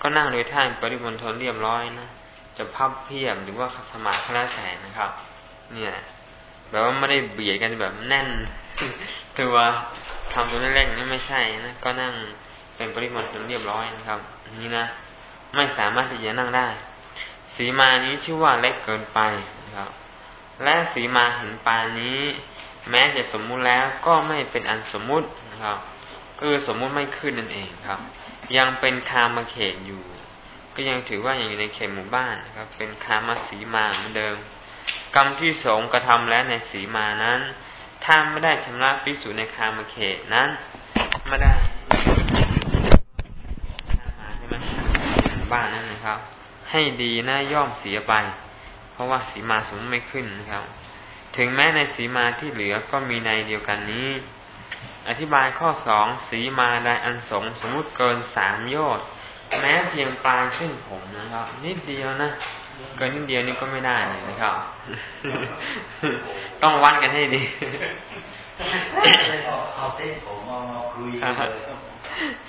ก็นั่งโดยท่านปริมณฑลเรียบร้อยนะจะพับเพียบหรือว่าสมาธิแล้วแต่นะครับ เนี่ยแบบว่าไม่ได้เบียดกันแบบแน่นตัวทำตัวเล็กๆนี่ไม่ใช่นะก็นั่งเป็นปริมณฑลเรียบร้อยนะครับ นี่นะไม่สามารถที่จะนั่งได้สีมานี้ชื่อว่าเล็กเกินไปนะครับ และสีมาเห็นปานนี้ แม้จะสมมุติแล้วก็ไม่เป็นอันสมมุตินะครับ คือสมมุติไม่ขึ้นนั่นเองครับ ยังเป็นคามาเขตอยู่ ก็ยังถือว่ายังอยู่ในเขตหมู่บ้านนะครับ เป็นคามาสีมาเหมือนเดิม กรรมที่สงกระทำแล้วในสีมานั้น ถ้าไม่ได้ชำระพิสูจในคามาเขตนั้นไม่ได้มาใช่ไหมบ้านนั้นนะครับ ให้ดีนะย่อมเสียไป เพราะว่าสีมาสมไม่ขึ้นนะครับ ถึงแม้ในสีมาที่เหลือก็มีในเดียวกันนี้ อธิบายข้อสองสีมาใดอันสงสมมุติเกินสามโยชน์แม้เพียงปลายเส้นผมนะครับ นิดเดียวนะเกินนิดเดียวนี่ก็ไม่ได้เลยนะครับ ต้องวัดกันให้ดี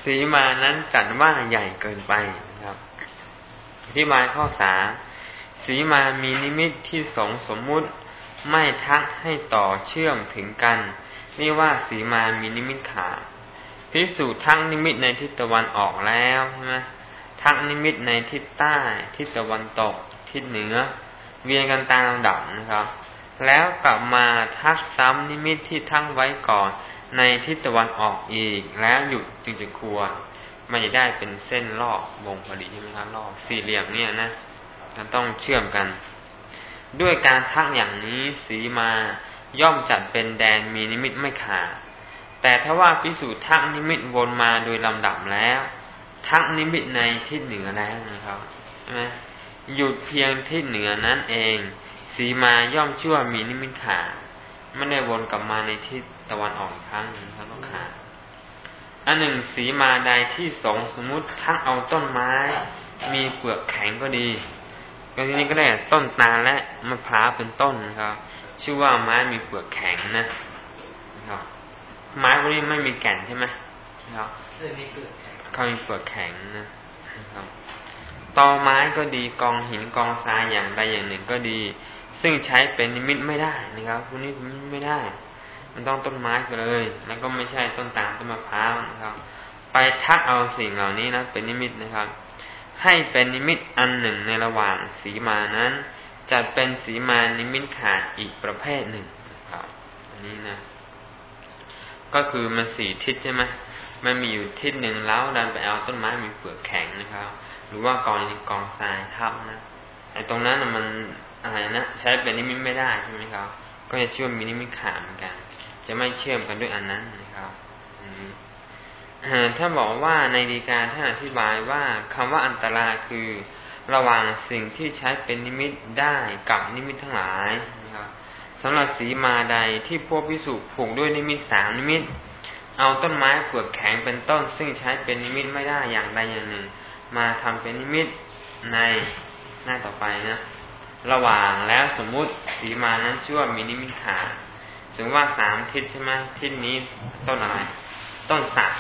สีมานั้นจัดว่าใหญ่เกินไปนะครับอธิบายข้อสามสีมามีนิมิตที่สงสมมุติไม่ทักให้ต่อเชื่อมถึงกัน นี่ว่าสีมามีนิมิตขาพิสูจทักนิมิตในทิศตะวันออกแล้วใช่ไหมทักนิมิตในทิศใต้ทิศตะวันตก ทิศเหนือ เวียนกันตามลำดับนะครับ แล้วกลับมาทักซ้ำนิมิตที่ทักไว้ก่อนในทิศตะวันออกอีก แล้วหยุดจึงจะควร มันจะได้เป็นเส้นรอบวงพอดีใช่ไหมครับรอบสี่เหลี่ยมเนี่ยนะจะต้องเชื่อมกัน ด้วยการทักอย่างนี้สีมา ย่อมจัดเป็นแดนมีนิมิตไม่ขาด แต่ถ้าว่าพิสูจน์ทักนิมิตวนมาโดยลำดับแล้ว ทักนิมิตในทิศเหนือแล้วนะครับใช่ไหมหยุดเพียงทิศเหนือนั้นเอง สีมาย่อมชั่วมีนิมิตขาดไม่ได้วนกลับมาในทิศตะวันออกครั้งนึงครับก็ขาดอันหนึ่งสีมาใดที่สงสมมุติทักเอาต้นไม้ มีเปลือกแข็งก็ดีก็ทีนี้ก็ได้ต้นตาลและมะพร้าวเป็นต้นนะครับ ชื่อว่าไม้มีเปลือกแข็งนะครับ ไม้พวกนี้ไม่มีแก่นใช่ไหมครับเขามีเปลือกแข็งนะครับตอไม้ก็ดีกองหินกองทรายอย่างใดอย่างหนึ่งก็ดี ซึ่งใช้เป็นนิมิตไม่ได้นะครับพวกนี้ไม่ได้ มันต้องต้นไม้ไปเลย แล้วก็ไม่ใช่ต้นตาลต้นมะพร้าวนะครับ ไปทักเอาสิ่งเหล่านี้นะเป็นนิมิตนะครับ ให้เป็นนิมิตอันหนึ่งในระหว่างสีมานั้น จัดเป็นสีมานิมิตขาดอีกประเภทหนึ่งครับอันนี้นะ ก็คือมันสี่ทิศใช่ไหมมันมีอยู่ทิศหนึ่งแล้วดันไปเอาต้นไม้มีเปลือกแข็งนะครับ หรือว่ากองกองทรายทับนะไอ้ตรงนั้นมันอะไรนะใช้เป็นนิมิตไม่ได้ใช่ไหมครับ ก็จะเชื่อมมีนิมิตขาดเหมือนกัน จะไม่เชื่อมกันด้วยอันนั้นนะครับถ้าบอกว่าในดีการท่านอธิบายว่าคำว่าอันตรายคือ ระหว่างสิ่งที่ใช้เป็นนิมิตได้กับนิมิตทั้งหลายนะครับสำหรับสีมาใดที่พวกพิสุผูกด้วยนิมิตสามนิมิต เอาต้นไม้เปลือกแข็งเป็นต้น ซึ่งใช้เป็นนิมิตไม่ได้อย่างใดอย่างหนึ่ง มาทำเป็นนิมิตในหน้าต่อไปนะระหว่างแล้วสมมุติสีมานั้นชื่อว่ามีนิมิตขาดถึงว่าสามทิศใช่ไหมทิศนี้ต้นอะไร ต้นสัก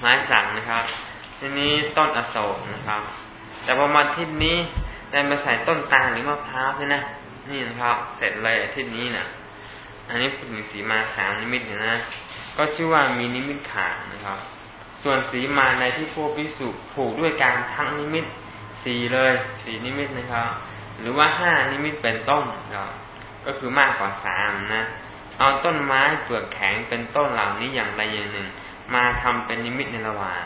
ไม้สักนะครับทีนี้ต้นอโศกนะครับ แต่พอมาทิศนี้ได้มาใส่ต้นตาลหรือมะพร้าวใช่นะนี่นะครับ เสร็จเลยทิศนี้นะอันนี้พูดถึงสีมาสามนิมิตนะ ก็ชื่อว่ามีนิมิตขาดนะครับ ส่วนสีมาในที่พวกภิกษุผูกด้วยการทักนิมิตสี่เลยสี่นิมิตนะครับ หรือว่าห้านิมิตเป็นต้นครับก็คือมากกว่าสามนะ เอาต้นไม้เปลือกแข็งเป็นต้นเหล่านี้อย่างใดอย่างหนึ่ง มาทำเป็นนิมิตในระหว่าง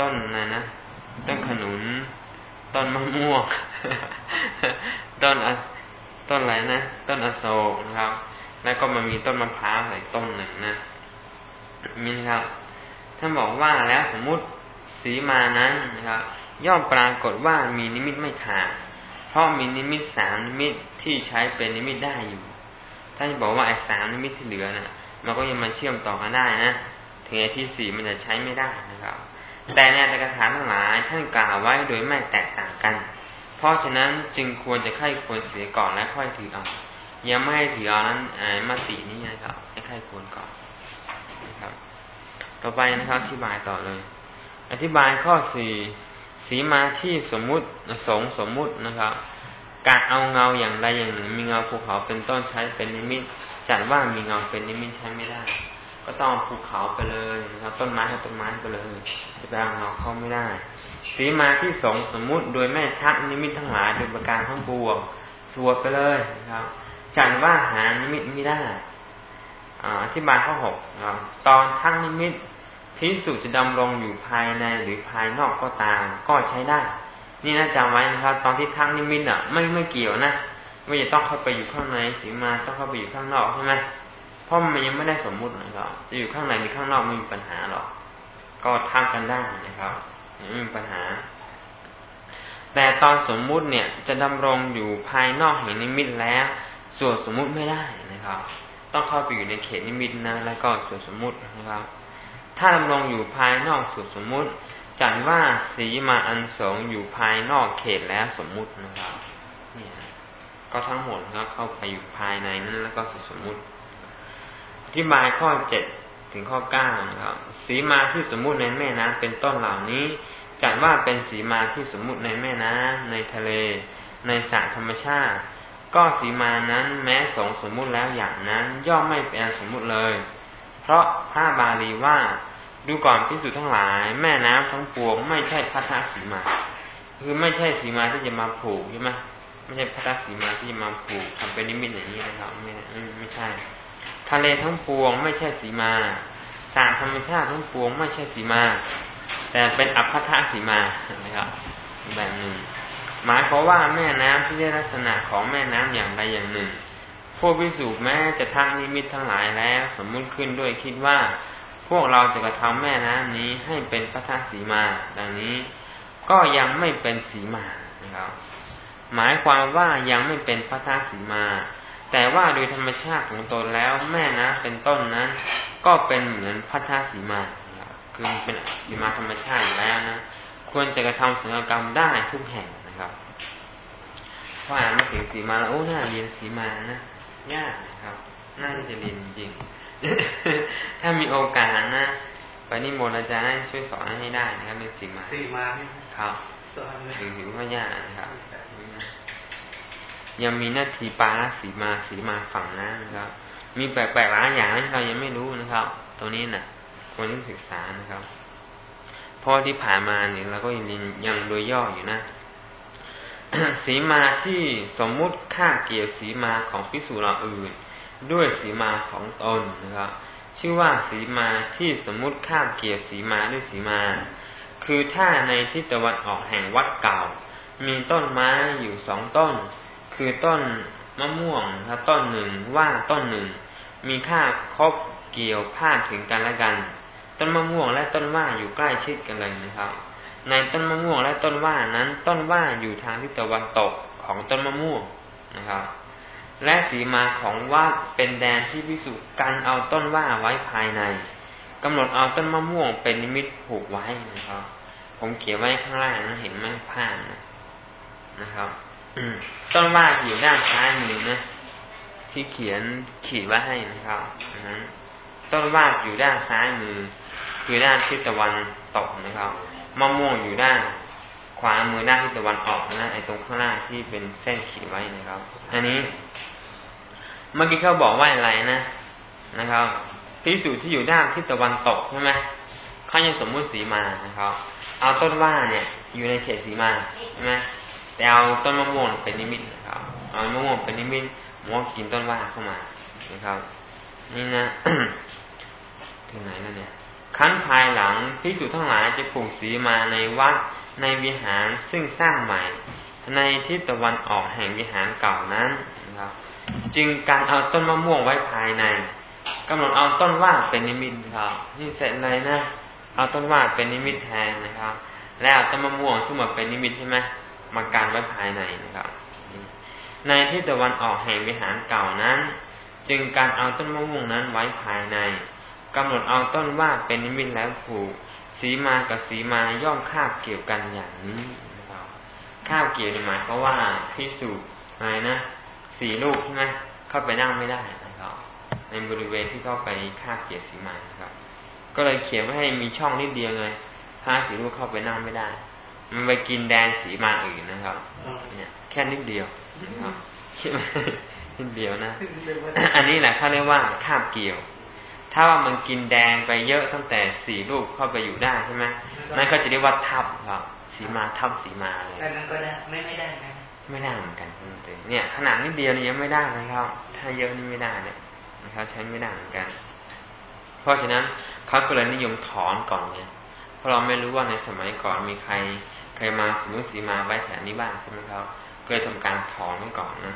ต้นนะนะ ต้นขนุน ต้นมะม่วง ต้นต้นอะไรนะ ต้นอโศกนะครับ แล้วก็มันมีต้นมะพร้าวใส่ต้นหนึ่งนะมีครับ ท่านบอกว่าแล้วสมมุติสีมานั้นนะครับ ย่อมปรากฏว่ามีนิมิตไม่ขาดเพราะมีนิมิตสามนิมิตที่ใช้เป็นนิมิตได้อยู่ ถ้าจะบอกว่าไอ้สามนิมิตที่เหลือนะ่ะ มันก็ยังมาเชื่อมต่อกันได้นะ ถึงไอ้ที่สี่มันจะใช้ไม่ได้นะครับ แต่ในอัตถกถาทั้งหลายท่านกล่าวไว้โดยไม่แตกต่างกัน เพราะฉะนั้นจึงควรจะไข้ควรเสียก่อนและค่อยถือเอายังไม่ถือเอานั้นมตินี้นะครับให้ไข้ควรก่อนนะครับ ต่อไปนะครับอธิบายต่อเลย อธิบายข้อสี่สีมาที่สมมุติสงสมมุตินะครับการเอาเงาอย่างใดอย่างหนึ่ง มีเงาภูเขาเป็นต้นใช้เป็นนิมิตจัดว่ามีเงาเป็นนิมิตใช้ไม่ได้ ก็ต้องภูเขาไปเลยนะครับต้นไม้กับต้นไม้ไปเลยจะไปเอาเงาเข้าไม่ได้สีมาที่สงสมมุติโดยแม่ทักนิมิตทั้งหลายโดยประการทั้งปวงสวดไปเลยนะครับจัดว่าหานิมิตไม่ได้อธิบายข้อหกตอนทั้งนิมิตพิสุจะดำรงอยู่ภายในหรือภายนอกก็ตามก็ใช้ได้ นี่นะจำไว้นะครับ ตอนที่ทั้งนิมิตอะ ไม่ไม่เกี่ยวนะไม่จะต้องเข้าไปอยู่ข้างในสีมาต้องเข้าไปอยู่ข้างนอกใช่ไหม เพราะมันยังไม่ได้สมมุตินะครับ จะอยู่ข้างในหรือข้างนอกไม่มีปัญหาหรอก ก็ทักกันได้นะครับไม่มีปัญหา แต่ตอนสมมุติเนี่ยจะดำรงอยู่ภายนอกแห่งนิมิตแล้ว ส่วนสมมุติไม่ได้นะครับ ต้องเข้าไปอยู่ในเขตนิมิตนะแล้วก็ส่วนสมมุตินะครับ ถ้าดำรงอยู่ภายนอกสุดสมมุติจัดว่าสีมาอันสงอยู่ภายนอกเขตแล้วสมมุตินะครับ เนี่ย ก็ทั้งหมดก็เข้าไปอยู่ภายในนั้นแล้วก็สุดสมมุติ ธิบายข้อเจ็ดถึงข้อเก้านะครับสีมาที่สมมุติในแม่น้ำเป็นต้นเหล่านี้ จัดว่าเป็นสีมาที่สมมุติในแม่น้ำในทะเล ในสระธรรมชาติ ก็สีมานั้นแม้สงสมมุติแล้วอย่างนั้น ย่อมไม่เป็นสมมุติเลย เพราะพระบาลีว่าดูก่อนพิสูจน์ทั้งหลาย แม่น้ำทั้งปวงไม่ใช่พัทธสีมา คือไม่ใช่สีมาที่จะมาผูกใช่ไหมไม่ใช่พัทธสีมาที่จะมาผูกทำเป็นนิมิตอย่างนี้นะครับไม่ไม่ใช่ ทะเลทั้งปวงไม่ใช่สีมาสารธรรมชาติทั้งปวงไม่ใช่สีมา แต่เป็นอัพพทธสีมานะครับแบบหนึ่ง หมายความว่าแม่น้ำที่ได้ลักษณะของแม่น้ำอย่างใดอย่างหนึ่งพวกพิสูจแม้จะทั้งนิมิตทั้งหลายแล้ว สมมุติขึ้นด้วยคิดว่า พวกเราจะกระทำแม่น้ำนี้ให้เป็นพระธาตุสีมา ดังนี้ ก็ยังไม่เป็นสีมานะครับหมายความว่ายังไม่เป็นพระธาตุสีมา แต่ว่าโดยธรรมชาติของตนแล้วแม่นะเป็นต้นนั้น ก็เป็นเหมือนพระธาตุสีมาคือเป็นสีมาธรรมชาติแล้วนะควรจะกระทำศัลยกรรมได้ทุกแห่งนะครับว่าไม่ถึงสีมาแล้วโอ้น่าเรียนสีมานะยากครับน่าที่จะเรียนจริงถ้ามีโอกาสนะไปนิมนต์อาจารย์ให้ช่วยสอนให้ได้นะครับเรื่องสีมาสีมาครับถือถือว่ายากนะครับ ยังมีหน้าที่ปาลสีมาสีมาฝั่งนะนะครับ มีแปลกๆหลายอย่างที่เรายังไม่รู้นะครับตรงนี้นะ่ะควรที่ศึกษานะครับ เพราะที่ผ่านมาเนี่ยเราก็ยังยังโดยย่ออยู่นะสีมาที่สมมุติค่าเกี่ยวสีมาของพิสูจน์เราอื่น ด้วยสีมาของตนนะครับ ชื่อว่าสีมาที่สมมุติค่าเกี่ยวสีมาด้วยสีมา คือถ้าในทิศตะวันออกแห่งวัดเก่า มีต้นไม้อยู่สองต้น คือต้นมะม่วงถ้าต้นหนึ่งว่าต้นหนึ่ง มีค่าครบเกี่ยวพาดถึงกันและกัน ต้นมะม่วงและต้นว่าอยู่ใกล้ชิดกันเลยนะครับ ในต้นมะม่วงและต้นว่านั้น ต้นว่าอยู่ทางทิศตะวันตกของต้นมะม่วงนะครับ และสีมาของว่าเป็นแดนที่พิสูจน์กันเอาต้นว่าไว้ภายในกำหนดเอาต้นมะม่วงเป็นนิมิตผูกไว้นะครับ ผมเขียนไว้ข้างล่างนะเห็นไหมผ่านนะนะครับ ต้นว่าอยู่ด้านซ้ายมือนะที่เขียนขีดไว้ให้นะครับนั้นต้นว่าอยู่ด้านซ้ายมือ คือด้านทิศตะวันตกนะครับมะม่วงอยู่ด้านขวามือด้านทิศตะวันออกนะไอ้ตรงข้างล่างที่เป็นเส้นขีดไว้นะครับ อันนี้ เมื่อกี้เขาบอกว่าอะไรนะนะครับพิสูจน์ที่อยู่ด้านทิศตะวันตกใช่ไหมเขายังสมมุติสีมานะครับ เอาต้นว่าเนี่ย อยู่ในเขตสีมาใช่ไหม แต่เอาต้นมะม่วงเป็นนิมิตนะครับ เอามะม่วงเป็นนิมิตมวกินต้นว่าเข้ามานะครับ นี่นะถึงไหนแล้วเนี่ยขั้นภายหลังพิสูจทั้งหลายจะปลูกสีมาในวัดในวิหารซึ่งสร้างใหม่ ในทิศตะวันออกแห่งวิหารเก่านั้นนะครับ จึงการเอาต้นมะม่วงไว้ภายในกำหนดเอาต้นว่าเป็นนิมิตครับนี่เสร็จเลยนะ เอาต้นว่าเป็นนิมิตแทนนะครับ แล้วต้นมะม่วงซึ่งมาเป็นนิมิตใช่ไหม มาการไว้ภายในนะครับ ในทิศตะวันออกแห่งวิหารเก่านั้น จึงการเอาต้นมะม่วงนั้นไว้ภายในกำหนดเอาต้นว่าเป็นนิมิตแล้วผูกสีมากับสีมาย่อมคาบเกี่ยวกันอย่างนี้นะครับคาบเกี่ยวหมายเพราะว่าพิสูจน์อะไรนะสีลูกใช่ไหมเข้าไปนั่งไม่ได้นะครับในบริเวณที่เข้าไปคาบเกี่ยวสีมาครับ ก็เลยเขียนไว้ให้มีช่องนิดเดียวเลยพาสีลูกเข้าไปนั่งไม่ได้ มันไปกินแดนสีมาอื่นนะครับ เนี่ย แค่นิดเดียวนะครับคิดไหมนิดเดียวนะ อันนี้แหละเขาเรียกว่าคาบเกี่ยว ถ้าว่ามันกินแดงไปเยอะตั้งแต่สี่ลูกเข้าไปอยู่ได้ใช่ไหมนั่นก็จะเรียกว่าทับครับ สีมาทับสีมาเลยแต่มันก็ได้ไม่ไม่ได้นะไม่ได้เหมือนกันเนี่ย ขนาดนิดเดียวนี่ยังไม่ได้เลยครับ ถ้าเยอะนี่ไม่ได้เนี่ยนะครับใช้ไม่ได้เหมือนกัน เพราะฉะนั้นเขาก็เลยนิยมถอนก่อนไงเพราะเราไม่รู้ว่าในสมัยก่อนมีใคร เคยมาสมมติสีมาไว้แถวนี้บ้างใช่ไหมครับก็เลยทำการถอนไว้ก่อนนะ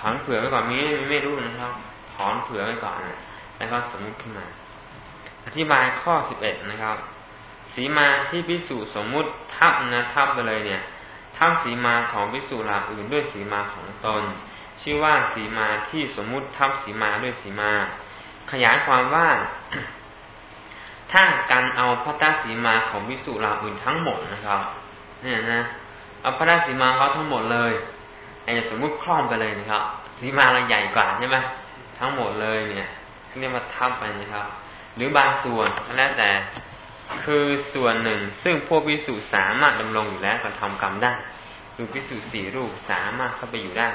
ถอนเผื่อไว้ก่อนมีไม่รู้นะครับ ถอนเผื่อไว้ก่อนนะแล้วก็สมมติขึ้นมา อธิบายข้อสิบเอ็ดนะครับ สีมาที่พิสูจน์สมมุติทับนะทับไปเลยเนี่ยทับสีมาของพิสูจน์หลักอื่นด้วยสีมาของตน ชื่อว่าสีมาที่สมมุติทับสีมาด้วยสีมา ขยายความว่า ถ้าการเอาพระตาสีมาของวิสุราอื่นทั้งหมดนะครับเนี่ยนะเอาพระตาสีมาเขาทั้งหมดเลยไอ้สมมุติคล่อมไปเลยนะครับสีมาเราใหญ่กว่าใช่ไหมทั้งหมดเลยเนี่ยเรียกว่าทับไปนะครับ หรือบางส่วนแล้วแต่คือส่วนหนึ่ง ซึ่งพวกวิสุสามารถดำรงอยู่แล้วก็ทำกรรมได้คือวิสุสี่รูปสามารถเข้าไปอยู่ได้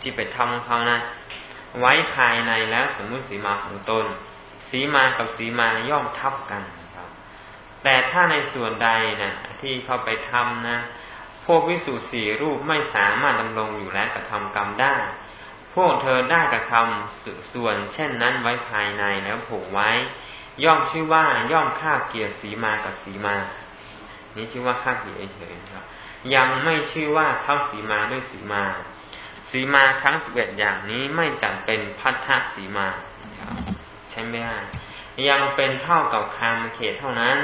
ที่ไปทำของเขานะไว้ภายในแล้วสมมุติสีมาของตน สีมากับสีมาย่อมทับกันครับ แต่ถ้าในส่วนใดนะที่เข้าไปทำนะ พวกวิสุทธ์สีรูปไม่สามารถดำรงอยู่และกระทำกรรมได้ พวกเธอได้กระทำส่วนเช่นนั้นไว้ภายในแล้วผูกไว้ ย่อมชื่อว่าย่อมฆ่าเกียรติสีมากับสีมา นี่ชื่อว่าฆ่าเกียรเฉยครับ ยังไม่ชื่อว่าเท่าสีมาด้วยสีมา สีมาทั้งสิบเอ็ดอย่างนี้ไม่จัดเป็นพัทธสีมาครับ ช้ไม่ได้ ยังเป็นเท่ากับคามเขตเท่านั้น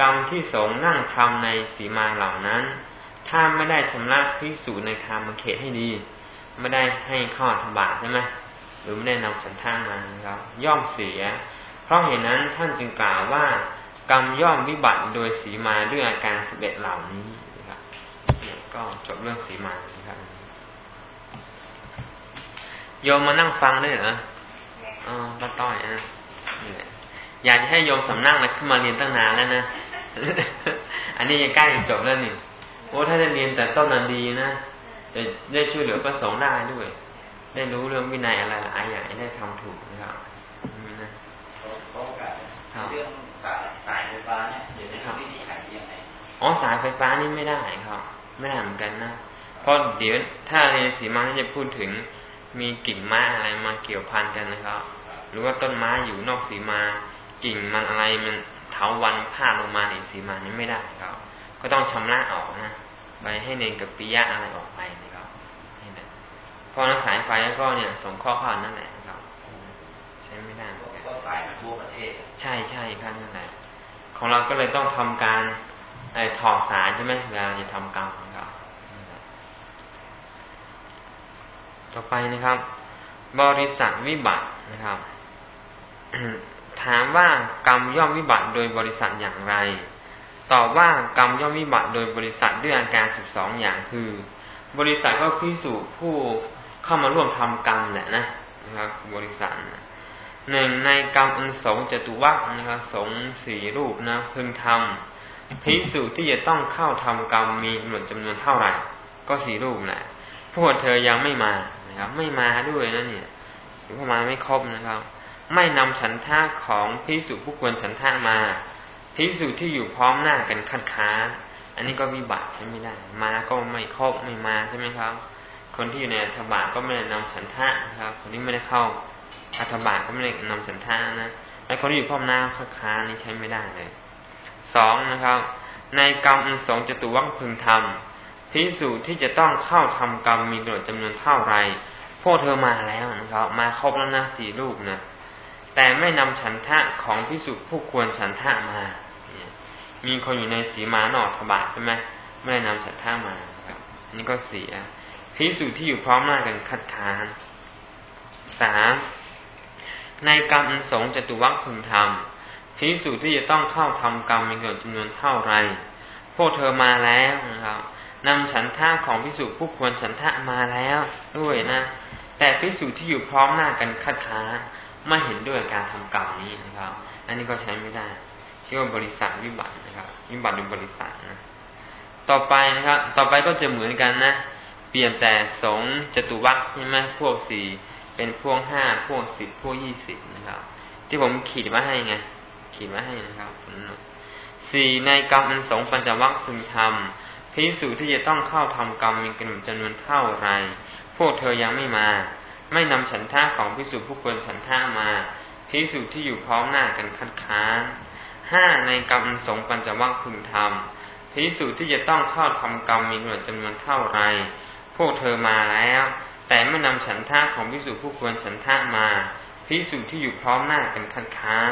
กรรมที่สงนั่งทำในสีมาเหล่านั้น ถ้าไม่ได้ชำระพิสูจในคามเขตให้ดี ไม่ได้ให้ข้อธบาใช่ไหมหรือไม่ได้นำสันท่ามาครับย่อมเสีย เพราะเหตุนั้นท่านจึงกล่าวว่ากรรมย่อมวิบัติโดยสีมาด้วยอาการสิบเอ็ดเหล่านี้นะครับก็จบเรื่องสีมานะครับโยมมานั่งฟังได้เหรอ อ๋อป้าต้อยนะอยากจะให้โยมสำนักนะขึ้นมาเรียนตั้งนานแล้วนะ อันนี้ยังใกล้จะจบแล้วนี่ โอ้ถ้าจะเรียนแต่ต้นนั้นดีนะ จะได้ช่วยเหลือพระสงฆ์ได้ด้วย ได้รู้เรื่องวินัยอะไรหลายอย่างได้ทำถูกนะครับนี่นะเรื่องสายไฟฟ้าเนี่ยเดี๋ยวจะทำวิธีขายยังไง อ๋อสายไฟฟ้านี่ไม่ได้ครับ ไม่ได้เหมือนกันนะ เพราะเดี๋ยวถ้าในสีมาจะพูดถึงมีกิ่งไม้อะไรมาเกี่ยวพันกันนะครับ หรือว่าต้นไม้อยู่นอกสีมา กิ่งมันอะไรมันเถาวันพาดลงมาในสีมานี้ไม่ได้ครับ ก็ต้องชำระออกนะไปให้เนงกับปิยะอะไรออกไปนะครับนี่นะพอนักสายไฟก็เนี่ยส่งข้อข้อนั่นแหละครับ ใช้ไม่ได้ก็สายทั่วประเทศ ใช่ใช่ครับนั่นแหละของเราก็เลยต้องทำการไอ้ถอดสายใช่ไหมเวลาจะทำกรรมของเราต่อไปนะครับ บริษัทวิบัตินะครับ ถามว่ากรรมย่อมวิบัติโดยบริษัทอย่างไร ตอบว่ากรรมย่อมวิบัติโดยบริษัทด้วยอาการสิบสองอย่างคือ บริษัทก็พิสูจผู้เข้ามาร่วมทำกรรมแหละนะนะครับบริษัทหนึ่งในกรรมอันสงจตุวักนะครับสงสี่รูปนะพึงทำพิสูจที่จะต้องเข้าทำกรรมมีหมดจำนวนเท่าไหร่ ก็สี่รูปแหละพวกเธอยังไม่มานะครับ ไม่มาด้วยนะเนี่ยหรือว่ามาไม่ครบนะครับ ไม่นำฉันท่าของพิสุผู้ควรฉันท่ามาพิสุที่อยู่พร้อมหน้ากันคัดค้านอันนี้ก็วิบัติใช่ไม่ได้ มาก็ไม่ครบไม่มาใช่ไหมครับ คนที่อยู่ในอัฐบาก็ไม่ได้นำฉันท่าครับ คนที่ไม่ได้เข้าอัฐบาก็ไม่ได้นำฉันท่านะและคนที่อยู่พร้อมหน้าคัดค้านนี่ใช้ไม่ได้เลยสองนะครับ ในกรรมสองจตุวังพึงทำพิสูจที่จะต้องเข้าทำกรรมมีกำหนดจำนวนเท่าไรพวกเธอมาแล้วนะครับ มาครบแล้วนะสี่รูปนะ แต่ไม่นำฉันทะของพิสุผู้ควรฉันทะมา มีคนอยู่ในสีมาหนอทบาทใช่ไหมไม่ได้นำฉันทะมาครับนี่ก็เสียพิสุที่อยู่พร้อมหน้ากันคัดค้านสามในกรรมสงจตุวัคพึงทำพิสุที่จะต้องเข้าทำกรรมมีเกิดจำนวนเท่าไร พวกเธอมาแล้วนะครับนำฉันท่าของพิสุผู้ควรฉันทะมาแล้วด้วยนะ แต่พิสุที่อยู่พร้อมหน้ากันคัดค้าน ไม่เห็นด้วยการทำกรรมนี้นะครับ อันนี้ก็ใช้ไม่ได้ชื่อว่าบริษัทวิบัตินะครับวิบัติโดยบริษัทนะต่อไปนะครับ ต่อไปก็จะเหมือนกันนะ เปลี่ยนแต่สงจตุวัคใช่ไหมพวกสี่เป็นพวกห้าพวกสิบพวกยี่สิบนะครับ ที่ผมขีดมาให้ไงขีดมาให้นะครับสี่ในกรรมอันสงปัญจวัคพึงทำพิสูจที่จะต้องเข้าทำกรรมมีกำหนดจำนวนเท่าไร พวกเธอยังไม่มา ไม่นำฉันท่าของพิสูจผู้ควรฉันท่ามาพิสูจที่อยู่พร้อมหน้ากันคัดค้านห้าในกรรมสงปัญจวัคพึงทำพิสูจที่จะต้องเข้าทำกรรมมีกำหนดจำนวนเท่าไร พวกเธอมาแล้ว แต่ไม่นำฉันท่าของพิสูจผู้ควรฉันท่ามาพิสูจที่อยู่พร้อมหน้ากันคัดค้าน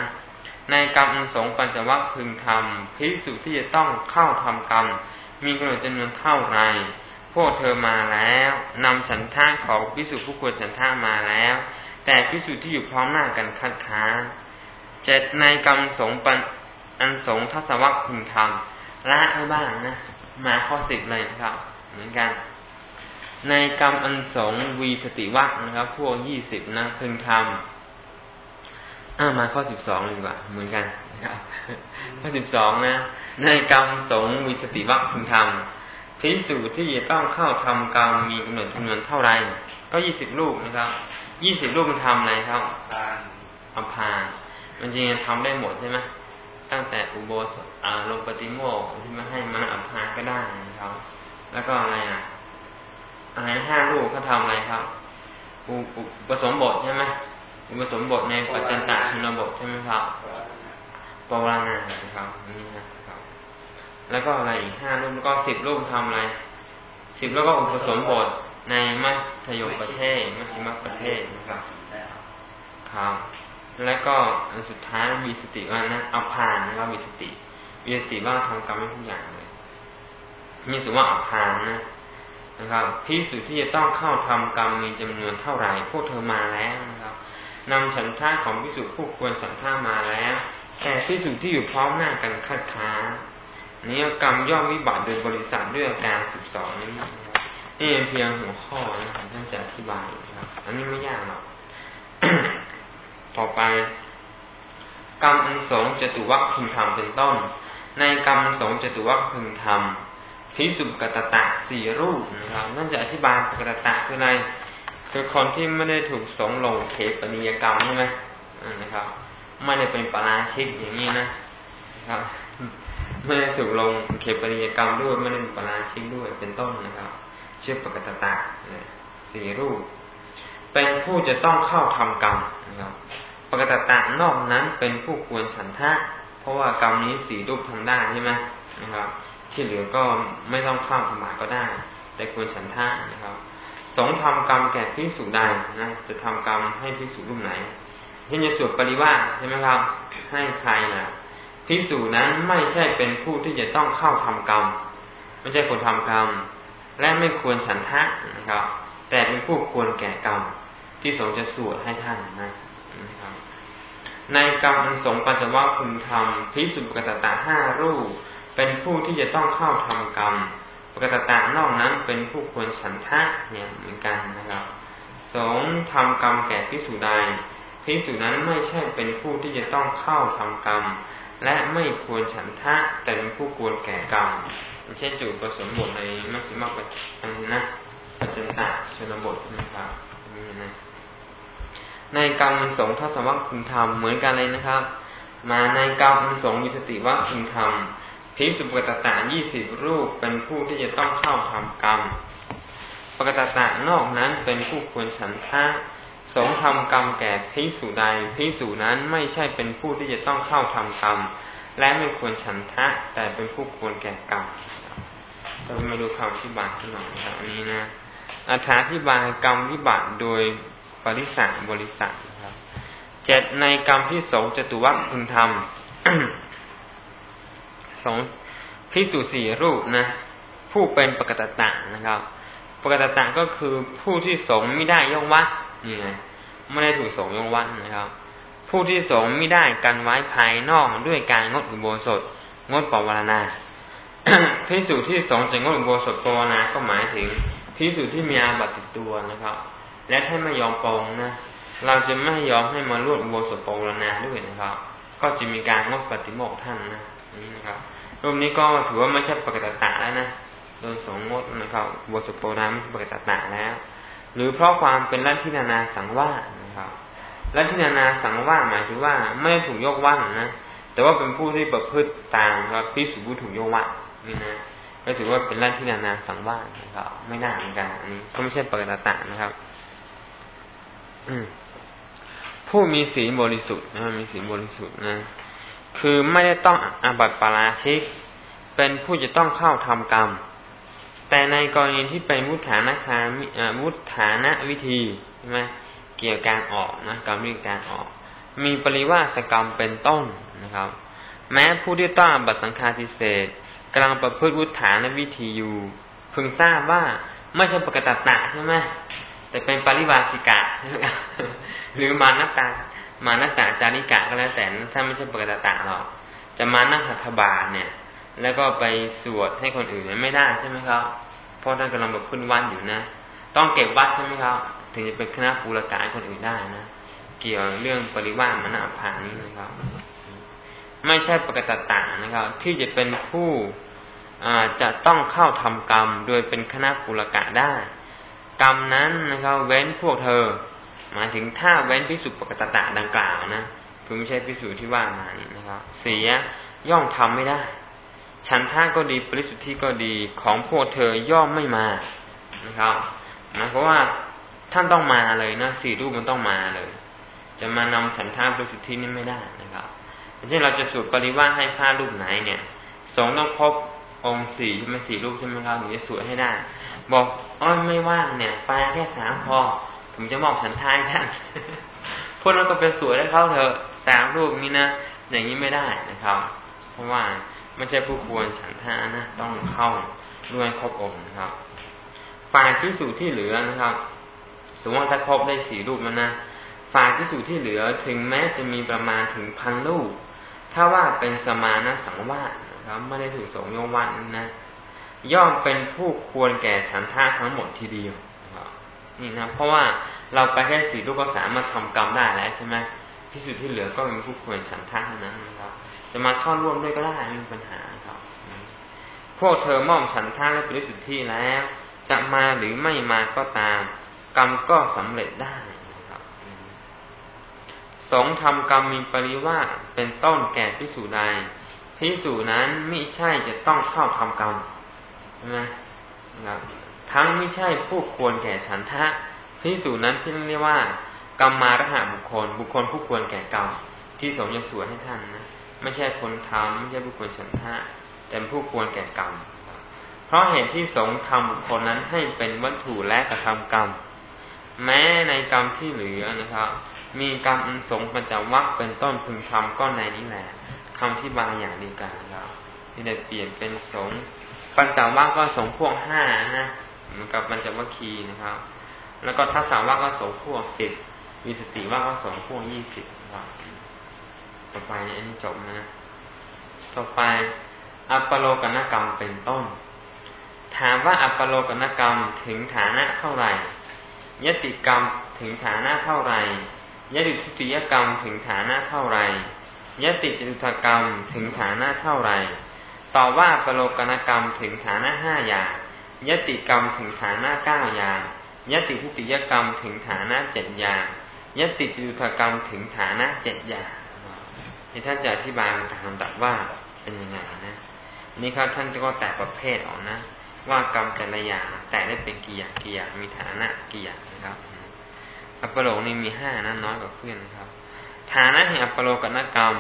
ในกรรมสงปัญจวัคพึงทำพิสูจที่จะต้องเข้าทำกรรมมีกำหนดจำนวนเท่าไร พวกเธอมาแล้วนำฉันท่าของพิสูจผู้ควรฉันท่ามาแล้ว แต่พิสูจที่อยู่พร้อมหน้ากันคัดค้านเจ็ดในกรรมสงปันอันสงทัศวัคพึงทำละให้บ้างนะ มาข้อสิบเลยนะครับ เหมือนกัน ในกรรมอันสงวีสติวัคนะครับ พวกยี่สิบนะพึงทำอ่ามาข้อสิบสองดีกว่า เหมือนกันนะครับข้อสิบสองนะ ในกรรมสงมีสติวัคพึงทำ พิสูจที่จะต้องเข้าทำกรรมมีกำหนดจำนวนเท่าไร ก็ยี่สิบลูกนะครับยี่สิบลูกมันทำอะไรครับอัมพานมันจริงทำได้หมดใช่ไหมตั้งแต่อุโบสถอาลงปฏิโมกที่มาให้มันอัมพานก็ได้นะครับ แล้วก็อะไรอะอะไรห้าลูกเขาทำอะไรครับอุปสมบทใช่ไหมอุปสมบทในปัจจันตชนบทใช่ไหมครับปวารณาครับนี่นะครับ แล้วก็อะไรอีกห้ารูปแล้วก็สิบรูปทำอะไรสิบแล้วก็อุปสมบทในมัธยมประเทศมัชชิมประเทศนะครับครับแล้วก็อันสุดท้ายมีสติว่านะเอาผ่านนะครับมีสติมีสติว่าทำกรรมให้ทุกอย่างเลยมีสุว่าเอาผ่านนะนะครับพิสูจที่จะต้องเข้าทำกรรมมีจำนวนเท่าไหร่พวกเธอมาแล้วนะครับนำฉันท่าของพิสุผู้ควรฉันท่ามาแล้ว แต่พิสุที่อยู่พร้อมหน้ากันคัดค้าน นี้กรรมย่อมวิบัติโดยบริษัทด้วยอาการสิบสองนี้นี่เพียงหัวข้อนะครับท่านจะอธิบายครับ อันนี้ไม่ยากหรอกต่อไป กรรมอันสงจตุวัคพึงทำเป็นต้น ในกรรมสงจตุวัคพึงทำพิสุกตตะสี่รูปนะครับนั่นจะอธิบายปกตตะคืออะไรคือคนที่ไม่ได้ถูกสงลงเขปนิยกรรมใช่ไหมนะครับ ไม่ได้เป็นปราชิกอย่างนี้นะครับ ไม่ได้ถูกลงเขปนิยกรรมด้วยไม่ได้ปราชิกด้วยเป็นต้นนะครับ เชื่อปกตตะสี่รูป เป็นผู้จะต้องเข้าทำกรรมนะครับ ปกตตะนอกนั้นเป็นผู้ควรสันทะเพราะว่ากรรมนี้สี่รูปทำได้ใช่ไหมนะครับ ที่เหลือก็ไม่ต้องเข้าสมาก็ได้ แต่ควรฉันทะนะครับ สงทำกรรมแก่พิสุใดนะจะทำกรรมให้พิสุรูปไหนเช่นจะสวดปริวาใช่ไหมครับ ให้ใครนะ พิสูจนั้นไม่ใช่เป็นผู้ที่จะต้องเข้าทำกรรม ไม่ใช่คนทำกรรม และไม่ควรฉันทะนะครับ แต่เป็นผู้ควรแก่กรรม ที่สงจะสวดให้ท่านนะนะครับ ในกรรมสงปัญจวัคพึงทำพิสุปกตตาห้ารูป เป็นผู้ที่จะต้องเข้าทำกรรมปกตตะนอกนั้นเป็นผู้ควรฉันทะเนี่ยเหมือนกันนะครับสงทำกรรมแก่พิสูจใดพิสูจนั้นไม่ใช่เป็นผู้ที่จะต้องเข้าทำกรรม และไม่ควรฉันทะแต่เป็นผู้ควรแก่กรรมเช่นจุดประสมบทในมัชฌิมปัจจันะปัจจันตะชนบทใช่ไหมครับนี่นะในกรรมสงทศวัคพึงทำเหมือนกันเลยนะครับ มาในกรรมสงมีสติว่าพึงทำภิกษุปกตตะยี่สิบรูปเป็นผู้ที่จะต้องเข้าทำกรรม ปกตตะนอกนั้นเป็นผู้ควรฉันทะ สงทำกรรมแก่ภิกษุใดภิกษุนั้นไม่ใช่เป็นผู้ที่จะต้องเข้าทำกรรม และไม่ควรฉันทะ แต่เป็นผู้ควรแก่กรรมเรามาดูคำอธิบายกันหน่อยครับอันนี้นะอธิบายกรรมวิบัติโดยปริสัทบริษัทครับเจ็ดในกรรมที่สงจตุวัคพึงทำสองพิสูสี่รูปนะ ผู้เป็นปกตตะนะครับ ปกตตะก็คือผู้ที่สงไม่ได้ยกวัด นี่ไงไม่ได้ถูกสงยกวัดนะครับ ผู้ที่สงไม่ได้กันไว้ภายนอกด้วยการงดอุโบสถ งดปวารณาพิสูจที่สงจะงดอุโบสถปวารณาก็หมายถึงพิสูจที่มีอาบัติดตัวนะครับ และถ้าไม่ยอมปองนะเราจะไม่ยอมให้มาร่วมอุโบสถปวารณาด้วยนะครับ ก็จะมีการงดปฏิโมกท่านนะนี่นะครับรูปนี้ก็ถือว่าไม่ใช่ปกติตะแล้วนะโดนสงงดนะครับบทสุโปราไม่ใช่ปกติตะแล้ว หรือเพราะความเป็นลัทธินานาสังวาสนะครับลัทธินานาสังวาสหมายถึงว่าไม่ถูกยกว่านนะแต่ว่าเป็นผู้ที่ประพฤติตามครับพิสุผู้ถูกยกว่านนี่นะก็ถือว่าเป็นลัทธินานาสังวาสนะครับไม่น่าเหมือนกันอันนี้ก็ไม่ใช่ปกติตะนะครับ อืผู้มีศีลบริสุทธิ์นะมีศีลบริสุทธิ์นะ คือไม่ได้ต้องอาบัติปาราชิก เป็นผู้จะต้องเข้าทำกรรม แต่ในกรณีที่เป็นมุฐานะคามุฐานะวิธีใช่ไหมเกี่ยวกับการออกนะกรรมวิธีการออก มีปริวาสกรรมเป็นต้นนะครับ แม้ผู้ที่ต้องบัตสังฆาทิเศษกำลังประพฤติวุฒานวิธีอยู่พึงทราบว่าไม่ใช่ปกติตะใช่ไหมแต่เป็นปริวาสิกะหรือมานัตตามานัตตาจาริกะก็แล้วแต่ถ้าไม่ใช่ปกติตะหรอกจะมานั่งหัตถบาเนี่ย แล้วก็ไปสวดให้คนอื่นไม่ได้ใช่ไหมครับ เพราะท่านกำลังแบบพึ่นวันอยู่นะ ต้องเก็บวัดใช่ไหมครับ ถึงจะเป็นคณะปูรกายคนอื่นได้นะ เกี่ยวเรื่องปริวาสมณภานี้นะครับ ไม่ใช่ปกติตานะครับ ที่จะเป็นผู้จะต้องเข้าทำกรรม โดยเป็นคณะปุรกะได้ กรรมนั้นนะครับ เว้นพวกเธอ หมายถึงถ้าเว้นพิสุปกตตะดังกล่าวนะคือไม่ใช่พิสูจที่ว่ามานี่นะครับ เสียย่อมทำไม่ได้ ฉันท่าก็ดีปริสุทธิก็ดีของพวกเธอย่อมไม่มานะครับนะเพราะว่าท่านต้องมาเลยนะสี่รูปมันต้องมาเลย จะมานำฉันท่าปริสุทธินี่ไม่ได้นะครับเช่นเราจะสวดปริวาให้พระรูปไหนเนี่ย สงต้องครบองค์สี่ใช่ไหมสี่รูปใช่ไหมครับถึงจะสวดให้ได้ บอกอ้อยไม่ว่างเนี่ยปลาแค่สามพอผมจะมอบฉันท่ายท่านพวกนั้นก็ไปสวดให้เขาเถอะสามรูปนี้นะอย่างนี้ไม่ได้นะครับ เพราะว่า ไม่ใช่ผู้ควรฉันท่านะต้องเข้าด้วยครบองค์นะครับ ฝ่ายพิสูจที่เหลือนะครับ สมมติว่าถ้าครบได้สี่รูปแล้วนะฝ่ายพิสูจที่เหลือถึงแม้จะมีประมาณถึงพันรูป ถ้าว่าเป็นสมานะสังวาสครับไม่ได้ถูกสงโยวันนะย่อมเป็นผู้ควรแก่ฉันท่าทั้งหมดทีเดียวนี่นะเพราะว่าเราไปแค่สี่ลูกก็สามารถทำกรรมได้แล้วใช่ไหมพิสูจน์ที่เหลือก็เป็นผู้ควรฉันท่าเท่านั้นนะครับ จะมาเข้าร่วมด้วยก็ได้ไม่มีปัญหาครับ พวกเธอมอมฉันท่าและปริสุทธิ์ที่แล้ว จะมาหรือไม่มาก็ตาม กรรมก็สำเร็จได้นะครับ สงทำกรรมมีปริวาเป็นต้นแก่พิสูจน์ใดพิสูจนั้นไม่ใช่จะต้องเข้าทำกรรมใช่ไหมครับทั้งไม่ใช่ผู้ควรแก่ฉันทะพิสูจนั้นที่เรียกว่ากรรมมารหะบุคคล บุคคลผู้ควรแก่กรรมที่สงจะสวดให้ท่านนะ ไม่ใช่คนทำไม่ใช่ผู้ควรฉันทะแต่ผู้ควรแก่กรรม เพราะเหตุที่สงทำบุคคลนั้นให้เป็นวัตถุและกระทำกรรม แม้ในกรรมที่เหลือนะครับ มีกรรมอันสงปัญจวัคเป็นต้นพึงทำก็ในนี้แหละคำที่บาอย่างดีกันครับที่ได้เปลี่ยนเป็นสงปัญจวัคก็สงพวกห้านะเหมือนกับปัญจวัคคีนะครับ แล้วก็ทัศวัคก็สงพวกสิบวิสติวัคก็สงพวกยี่สิบ ต่อไปอันนี้จบนะ ต่อไป อัปโลกนกรรมเป็นต้น ถามว่าอัปโลกนกรรมถึงฐานะเท่าไหร่ ยติกรรมถึงฐานะเท่าไหร่ยติทุติยกรรมถึงฐานะเท่าไหร่ยติจตุถกรรมถึงฐานะเท่าไรตอบว่าปโลกนกรรมถึงฐานะห้าอย่าง ยติกรรมถึงฐานะเก้าอย่าง ยติทุติยกรรมถึงฐานะเจ็ดอย่าง ยติจตุถกรรมถึงฐานะเจ็ดอย่าง ที่ท่านจะอธิบายเป็นตามตัดว่าเป็นยังไงนะนี่ครับท่านก็แตกประเภทออกนะ ว่ากรรมแต่ละอย่างแต่ได้เป็นกี่อย่างกี่อย่างมีฐานะกี่อย่างนะครับอัปโลกนี่มีห้านะน้อยกว่าเพื่อนนะครับ ฐานะแห่งอัปโลกนกรรม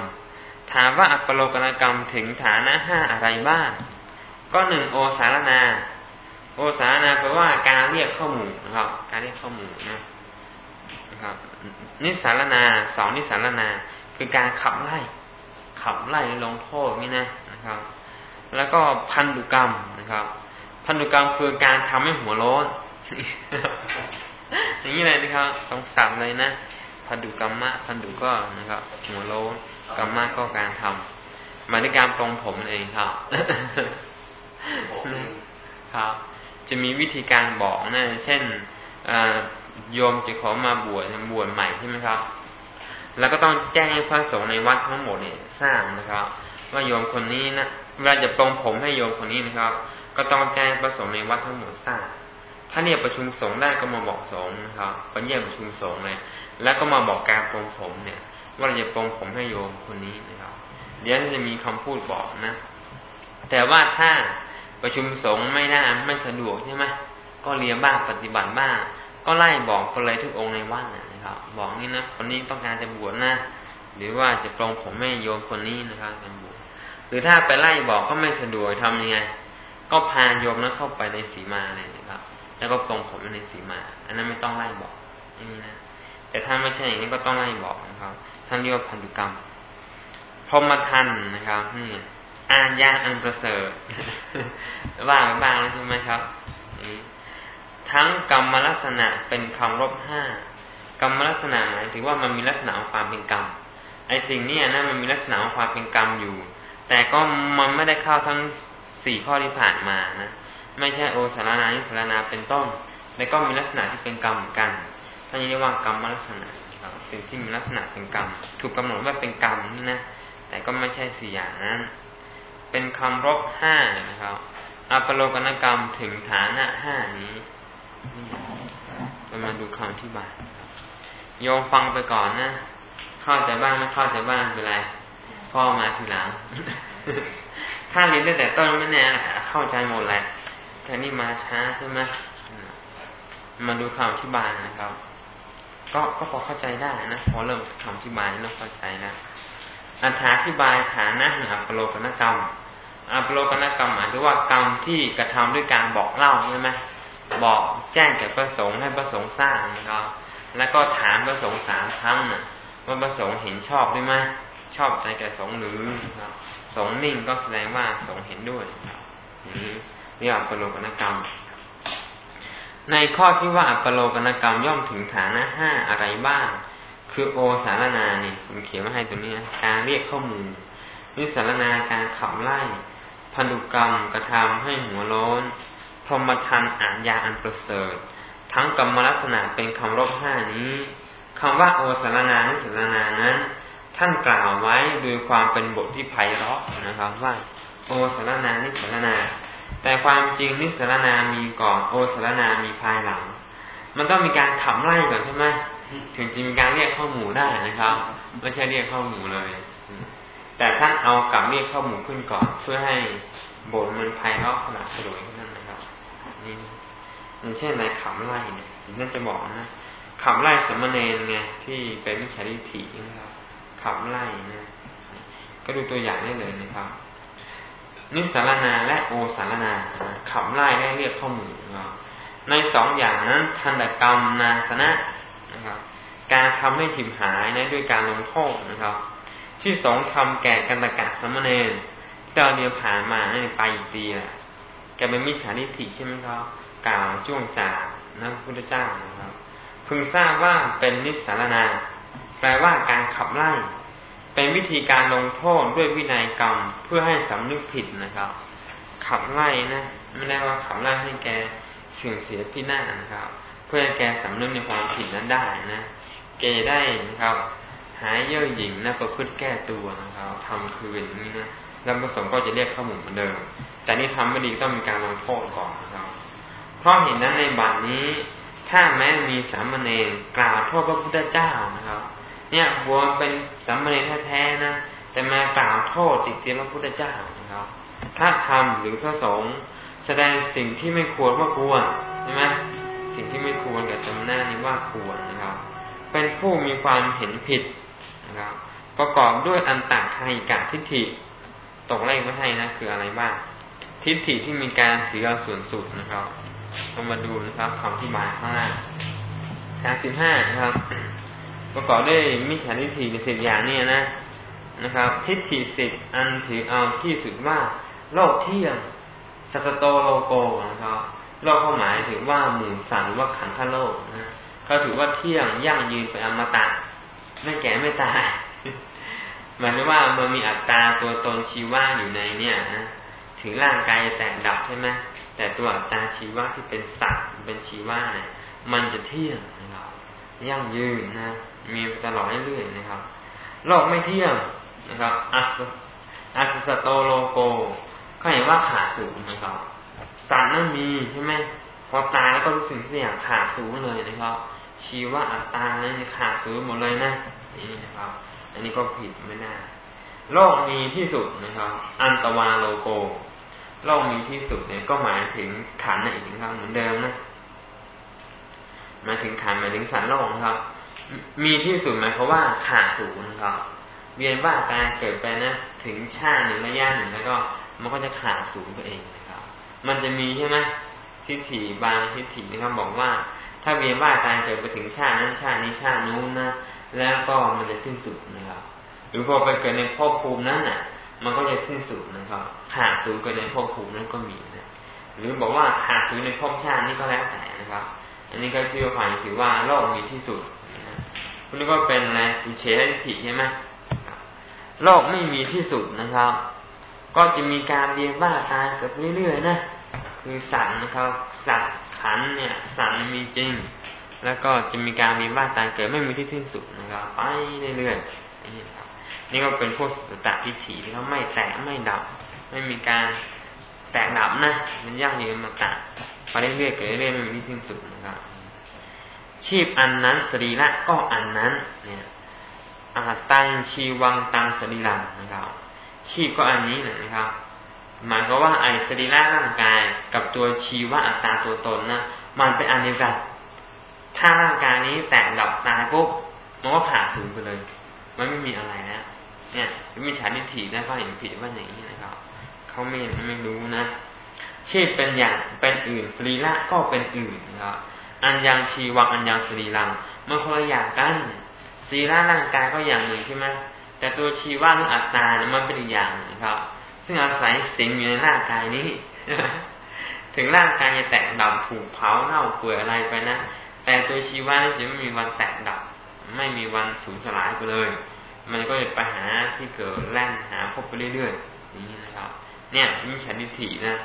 ถามว่าอัปโลกนกรรมถึงฐานะห้าอะไรบ้าง ก็หนึ่งโอสารนา โอสารนาแปลว่าการเรียกเข้าหมู่นะครับ การเรียกเข้าหมู่นะนะครับนิสารนาสองนิสารนา คือการขับไล่ ขับไล่ลงโทษนี่นะนะครับ แล้วก็พันธุกรรมนะครับ พันธุกรรมคือการทำให้หัวร้อนอย่างนี้เลยนะครับต้องสับเลยนะพันธุกรรมะพันธุก็นะครับ หัวโลกรรมะก็การทำมาในการปรงผมเองครับครับ จะมีวิธีการบอกนะเช่นโยมจะขอมาบวชบวชใหม่ใช่ไหมครับ แล้วก็ต้องแจ้งให้พระสงฆ์ในวัดทั้งหมดเนี่ยทราบนะครับ ว่าโยมคนนี้นะเวลาจะปรงผมให้โยมคนนี้นะครับ ก็ต้องแจ้งประสงค์ในวัดทั้งหมดทราบถ้าเรียประชุมสงฆ์ได้ก็มาบอกสงฆ์นะครับไปเยี่ยมประชุมสงฆ์เลย แล้วก็มาบอกการปรงผมเนี่ย ว่าเราจะปรงผมให้โยมคนนี้นะครับ เดี๋ยวจะมีคำพูดบอกนะ แต่ว่าถ้าประชุมสงฆ์ไม่ได้ไม่สะดวกใช่ไหมก็เรียนบ้างปฏิบัติบ้าง ก็ไล่บอกคนเลยทุกองค์ในวัดนะ ครับ บอกนี่นะคนนี้ต้องการจะบวชนะหรือว่าจะปรงผมให้โยมคนนี้นะครับจะบวชหรือถ้าไปไล่บอกก็ไม่สะดวกทำยังไง ก็พาโยมนั้นเข้าไปในสีมาเลยนะครับ แล้วก็ปรงผมในสีมา อันนั้นไม่ต้องไล่บอกอย่างนี้นะแต่ถ้าไม่ใช่อย่างนี้ก็ต้องไล่บอกนะครับท่านเรียกว่าพันธุกรรมพรหมทันนะครับนี่อ่านยาอันประเสริฐว่าไปบ้างแล้วใช่ไหมครับทั้งกรรมลักษณะเป็นคำรบห้า กรรมลักษณะหมายถึงว่ามันมีลักษณะของความเป็นกรรมไอ้สิ่งนี้นะมันมีลักษณะของความเป็นกรรมอยู่ แต่ก็มันไม่ได้เข้าทั้งสี่ข้อที่ผ่านมานะไม่ใช่โอสารนานิสารนาเป็นต้นแต่ก็มีลักษณะที่เป็นกรรมเหมือนกันท่านเรียกว่ากรรมลักษณะสิ่งที่มีลักษณะเป็นกรรม ถูกกำหนดว่าเป็นกรรมนี่นะแต่ก็ไม่ใช่สี่อย่างนั้น เป็นคำรบห้านะครับอัปโลกนกรรมถึงฐานะห้านี้เรามาดูคำอธิบาย โยมฟังไปก่อนนะ เข้าใจบ้างไม่เข้าใจบ้างเป็นไรพ่อมาทีหลัง ถ้าเรียนตั้งแต่ต้นไม่แน่เข้าใจหมดแหละแต่นี่มาช้าใช่ไหมมาดูคำอธิบายนะครับ ก็ก็พอเข้าใจได้นะพอเริ่มคำอธิบายเริ่มเข้าใจนะอัธาธิบายฐานะแห่งอัปโลกนกรรมอัปโลกนกรรมหมายถึงว่ากรรมที่กระทำด้วยการบอกเล่าใช่ไหมบอกแจ้งแก่ประสงค์ให้ประสงค์ทราบนะครับ แล้วก็ถามประสงค์สามครั้งนะว่าประสงค์เห็นชอบหรือไม่ชอบใจแก่สงหรือครับ สงนิ่งก็แสดงว่าสงเห็นด้วยครับนี้เรียกอัปโลกนกรรม ในข้อที่ว่าอัปโลกนกรรมย่อมถึงฐานะห้าอะไรบ้าง คือโอสารนาเนี่ยผมเขียนมาให้ตรงนี้การเรียกข้อมูลวิสารนาการขับไล่พันธุกรรมกระทำให้หัวโล้นพรหมทันอ่านยาอันประเสริฐ ทั้งกรรมลักษณะเป็นคำรบห้านี้คำว่าโอสารนานิสารนานั้น ท่านกล่าวไว้โดยความเป็นบทที่ไพเราะนะครับว่า โอสารนานิสารนา แต่ความจริงนิสารนามีก่อนโอสารนามีภายหลัง มันต้องมีการขับไล่ก่อนใช่ไหมถึงจะมีการเรียกข้อมูลได้นะครับไม่ใช่เรียกข้อมูลเลย แต่ท่านเอากลับเรียกข้อมูลขึ้นก่อน เพื่อให้บทมันไพเราะสนับสนุนนั่นนะครับนี่ อย่างเช่นในขำไล่เนี่ยน่าจะบอกนะขับไล่สมณเณรไงที่เป็นมิจฉาทิฏฐินะครับขับไล่นะก็ดูตัวอย่างได้เลยนะครับ นิสารนาและโอสารนาขับไล่ได้เรียกข้อมูลนะครับในสองอย่างนั้นทันตกรรมนาสนะนะครับ การทำให้ถิ่มหายนะด้วยการลงโทษนะครับ ที่สองทำแก่กันตกะสมณเณรที่เราเรียนผ่านมาไปอีกตีแหละแกเป็นมิจฉาทิฏฐิใช่ไหมครับ กล่าวจ้วงจานะพระพุทธเจ้านะครับพึงทราบว่าเป็นนิสารนา แปลว่าการขับไล่ เป็นวิธีการลงโทษด้วยวินัยกรรมเพื่อให้สำนึกผิดนะครับ ขับไล่นะไม่ได้ว่าขับไล่ให้แกเสื่อมเสียพินาศนะครับ เพื่อให้แกสำนึกในความผิดนั้นได้นะแกได้นะครับ หายเย่อหยิ่งนะประพฤติแก้ตัวนะครับทำคืนนี้นะแล้วประสงค์ก็จะเรียกข้าหมุนเหมือนเดิมแต่นี่ทำไม่ดีต้องมีการลงโทษก่อนนะครับ เพราะเห็นนั้นในบัดนี้ ถ้าแม้มีสามเณรกล่าวโทษพระพุทธเจ้านะครับ เนี่ยบัวเป็นสามเณรแท้ๆนะแต่มากล่าวโทษติดเตียนพระพุทธเจ้านะครับถ้าทำหรือพระสงฆ์แสดงสิ่งที่ไม่ควรว่าควรใช่ไหมสิ่งที่ไม่ควรกับสมณะนี้ว่าควรนะครับ เป็นผู้มีความเห็นผิดนะครับ ประกอบด้วยอันตากายกาทิฏฐิตกเลขไม่ให้นะคืออะไรบ้างทิฏฐิที่มีการถือเอาส่วนสุดนะครับ เรามาดูนะครับคำที่มาข้างหน้าสามสิบห้านะครับ ประกอบด้วยมิจฉาทิฏฐิในสิบอย่างเนี่ยนะนะครับ ทิฏฐิสิบอันถือเอาที่สุดว่าโลกเที่ยงสัตโตโลโกนะครับโลกเขาหมายถึงว่าหมู่สันว่าขันธโลกนะเขาถือว่าเที่ยงยั่งยืนเป็นอมตะไม่แก่ไม่ตายหมายถึงว่ามันมีอัตตาตัวตนชีวะอยู่ในเนี่ยนะถึงร่างกายแตกดับใช่ไหม แต่ตัวตาชีวะที่เป็นสัตว์เป็นชีวะเนี่ยมันจะเที่ยงนะครับยั่งยืนนะมีตลอดเรื่อยๆนะครับโลกไม่เที่ยงนะครับอัสอัสสโตโลโกเขาเห็นว่าขาดสูงนะครับสัตว์นั้นมีใช่ไหมพอตายแล้วก็รู้สึกเสียงขาดสูญเลยนะครับชีวะอัตตาเนี่ยขาดสูญหมดเลยนะนี่นะครับ อันนี้ก็ผิดไม่ได้โลกมีที่สุดนะครับ อันตวาโลโก โลกมีที่สุดเนี่ยก็หมายถึงขันในเองครับเหมือนเดิมนะหมายถึงขันหมายถึงสัตว์โลกครับ มีที่สุดหมายความว่าขาดสูญนะครับ เวียนว่าการเกิดไปนะถึงชาติหนึ่งระยะหนึ่งแล้วก็มันก็จะขาดสูญไปเองนะครับ มันจะมีใช่ไหมทิฏฐิบางทิฏฐินะครับบอกว่า ถ้าเวียนว่าตายเกิดไปถึงชาตินั้นชาตินี้ชาตินู้นนะแล้วก็มันจะสิ้นสุดนะครับ หรือพอไปเกิดในภพภูมินั้นน่ะ มันก็จะสิ้นสุดนะครับขาดสูญเกิดในภพภูมินั้นก็มีนะหรือบอกว่าขาดสูญในภพชาตินี้ก็แล้วแต่นะครับ อันนี้ก็ชื่อความถือว่าโลกมีที่สุดนะคุณก็เป็นอะไรอุเฉททิฏฐิใช่ไหมโลกไม่มีที่สุดนะครับ ก็จะมีการเรียนว่าตายเกิดเรื่อยๆนะคือสัตว์นะครับ สัตว์ขันเนี่ย สัตว์มีจริง แล้วก็จะมีการเรียนว่าตายเกิดไม่มีที่สิ้นสุดนะครับ ไปเรื่อยๆ นี่ก็เป็นพวกสตทิฏฐิที่เขาไม่แตกไม่ดับ ไม่มีการแตกดับนะมันยั่งยืนมาตะไปเรื่อยๆเกิดเรื่อยๆไม่มีที่สิ้นสุดนะครับ ชีพอันนั้นสรีระก็อันนั้น เนี่ยอาตังชีวังตังสรีรังนะครับ ชีพก็อันนี้นะครับหมายก็ว่าไอสรีระร่างกายกับตัวชีวะอัตตาตัวตนนะมันเป็นอันเดียวกัน ถ้าร่างกายนี้แตกดับตายปุ๊บมันก็ขาดสูญไปเลย มันไม่มีอะไรแล้ว เนี่ยมีฉานิถีได้ก็เห็นผิดว่าอย่างนี้นะครับเขาไม่ไม่รู้นะชีพเป็นอย่างเป็นอื่นสรีระก็เป็นอื่นนะครับอันยังชีวังอันยังสรีรังมันคนละอย่างกันสีร่าร่างกายก็อย่างหนึ่งใช่ไหมแต่ตัวชีวะหรืออัตตาเนี่ยมันเป็นอีกอย่างนะครับ ซึ่งอาศัยสิ่งอยู่ในร่างกายนี้ ถึงร่างกายจะแตกดับผูกเผาเน่าเปื่อยอะไรไปนะแต่ตัวชีวะนี่จะไม่มีวันแตกดับ ไม่มีวันสูญสลายไปเลย มันก็จะไปหาที่เกิดแล่นหาพบไปเรื่อยๆนี้นะครับ เนี่ยมิฉันทิฏฐินะ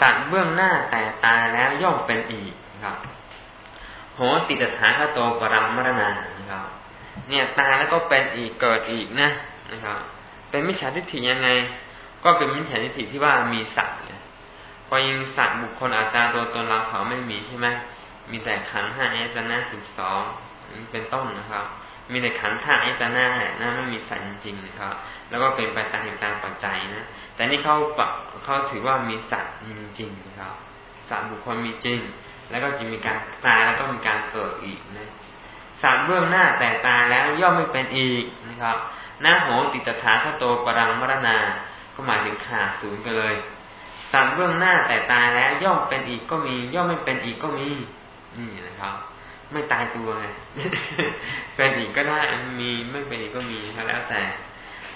สัตว์เบื้องหน้าแต่ตายแล้วย่อมเป็นอีกครับโหติตถาคโตปรัมมรณานะครับ เนี่ยตายแล้วก็เป็นอีกเกิดอีกนะนะครับ เป็นมิจฉาทิฏฐิยังไง ก็เป็นมิจฉาทิฏฐิที่ว่ามีสัตว์เนี่ยพอยิงสัตว์บุคคลอัตราตัวตนเราเขาไม่มีใช่ไหมมีแต่ขันห้าเอตนาสิบสองเป็นต้นนะครับ มีแต่ขันธ์ห้าเอตนาแหละนะไม่มีสัตว์จริงๆนะครับ แล้วก็เป็นไปตามเหตุตามปัจจัยนะ แต่นี่เขาเขาถือว่ามีสัตว์จริงๆนะครับสัตว์บุคคลมีจริง แล้วก็จะมีการตายแล้วก็มีการเกิดอีกนะสัตว์เบื้องหน้าแต่ตายแล้วย่อมไม่เป็นอีกนะครับหน้าโหติตถาคโตปรังมรณา ก็หมายถึงขาดศูนย์กันเลยสัตว์เบื้องหน้าแต่ตายแล้วย่อมเป็นอีกก็มี ย่อมไม่เป็นอีกก็มีนี่นะครับ ไม่ตายตัวไงเป็นอีกก็ได้มีไม่เป็นอีกก็มีแล้วแต่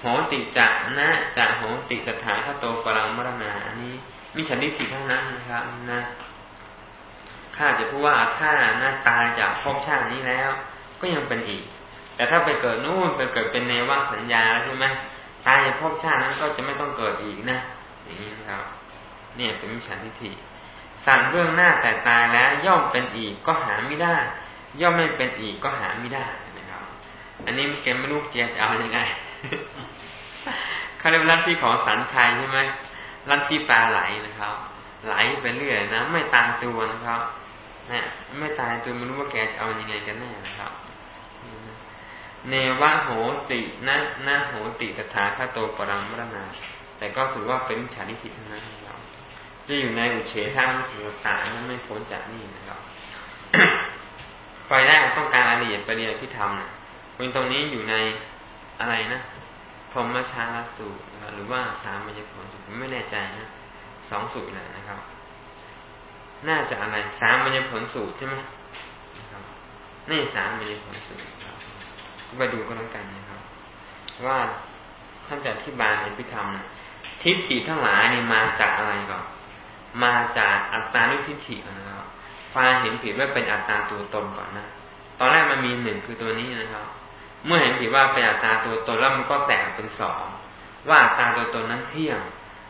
โหติจะนะจะโหติตถาคโตปรังมรณาอันนี้มีฉันทิฏฐิเท่านั้นนะครับนะข้าจะพูดว่าถ้าหน้าตายจากภพชาตินี้แล้ว ก็ยังเป็นอีก แต่ถ้าไปเกิดนู่นไปเกิดเป็นเนวสัญญาใช่ไหมตายจากภพชาตินั้นก็จะไม่ต้องเกิดอีกนะอย่างนี้นะครับ เนี่ยเป็นมิจฉาทิฏฐิสัตว์เบื้องหน้าแต่ตายแล้วย่อมเป็นอีกก็หาไม่ได้ ย่อมไม่เป็นอีกก็หาไม่ได้นะครับ อันนี้เกมไม่รู้เจียจะเอาอยัางไงเขาเรียกลัทธิของสันชัยใช่ไหมลัทธิปลาไหลนะครับ ไหลไปเรื่อยนะไม่ตายตัวนะครับนะไม่ตายตัวไม่รู้ว่าแกจะเอาอยัางไงกันแน่นะครับเนวะโหตินะนะโหติตถาคโตปรังมรณาแต่ก็ถือว่าเป็นฉานิทิทั้งนั้นนะครับจะอยู่ในอุเฉทางสุตตานั้นไม่พ้นจากนี่นะครับ ไฟแรกต้องการรายละเอียดประเดียพิธรรมนะเป็นตรงนี้อยู่ในอะไรนะพรหมชาลสูตรหรือว่าสามมัยผลสูตรไม่แน่ใจนะสองสูตรแหละนะครับ น่าจะอะไรสามมันจะผลสูตรใช่ไหมนี่สามมันจะผลสูตรก็ไปดูก็แล้วกันนะครับ ว่าท่านจะอธิบายในพิธรรมนะทิฏฐิทั้งหลายนี่มาจากอะไรก่อนมาจากอัตตานุทิฏฐินะครับ ฟ้าเห็นผิดว่าเป็นอัตตาตัวตนก่อนนะ ตอนแรกมันมีหนึ่งคือตัวนี้นะครับ เมื่อเห็นผิดว่าเป็นอัตตาตัวตนแล้วมันก็แตกเป็นสองว่าอัตตาตัวตนนั้นเที่ยง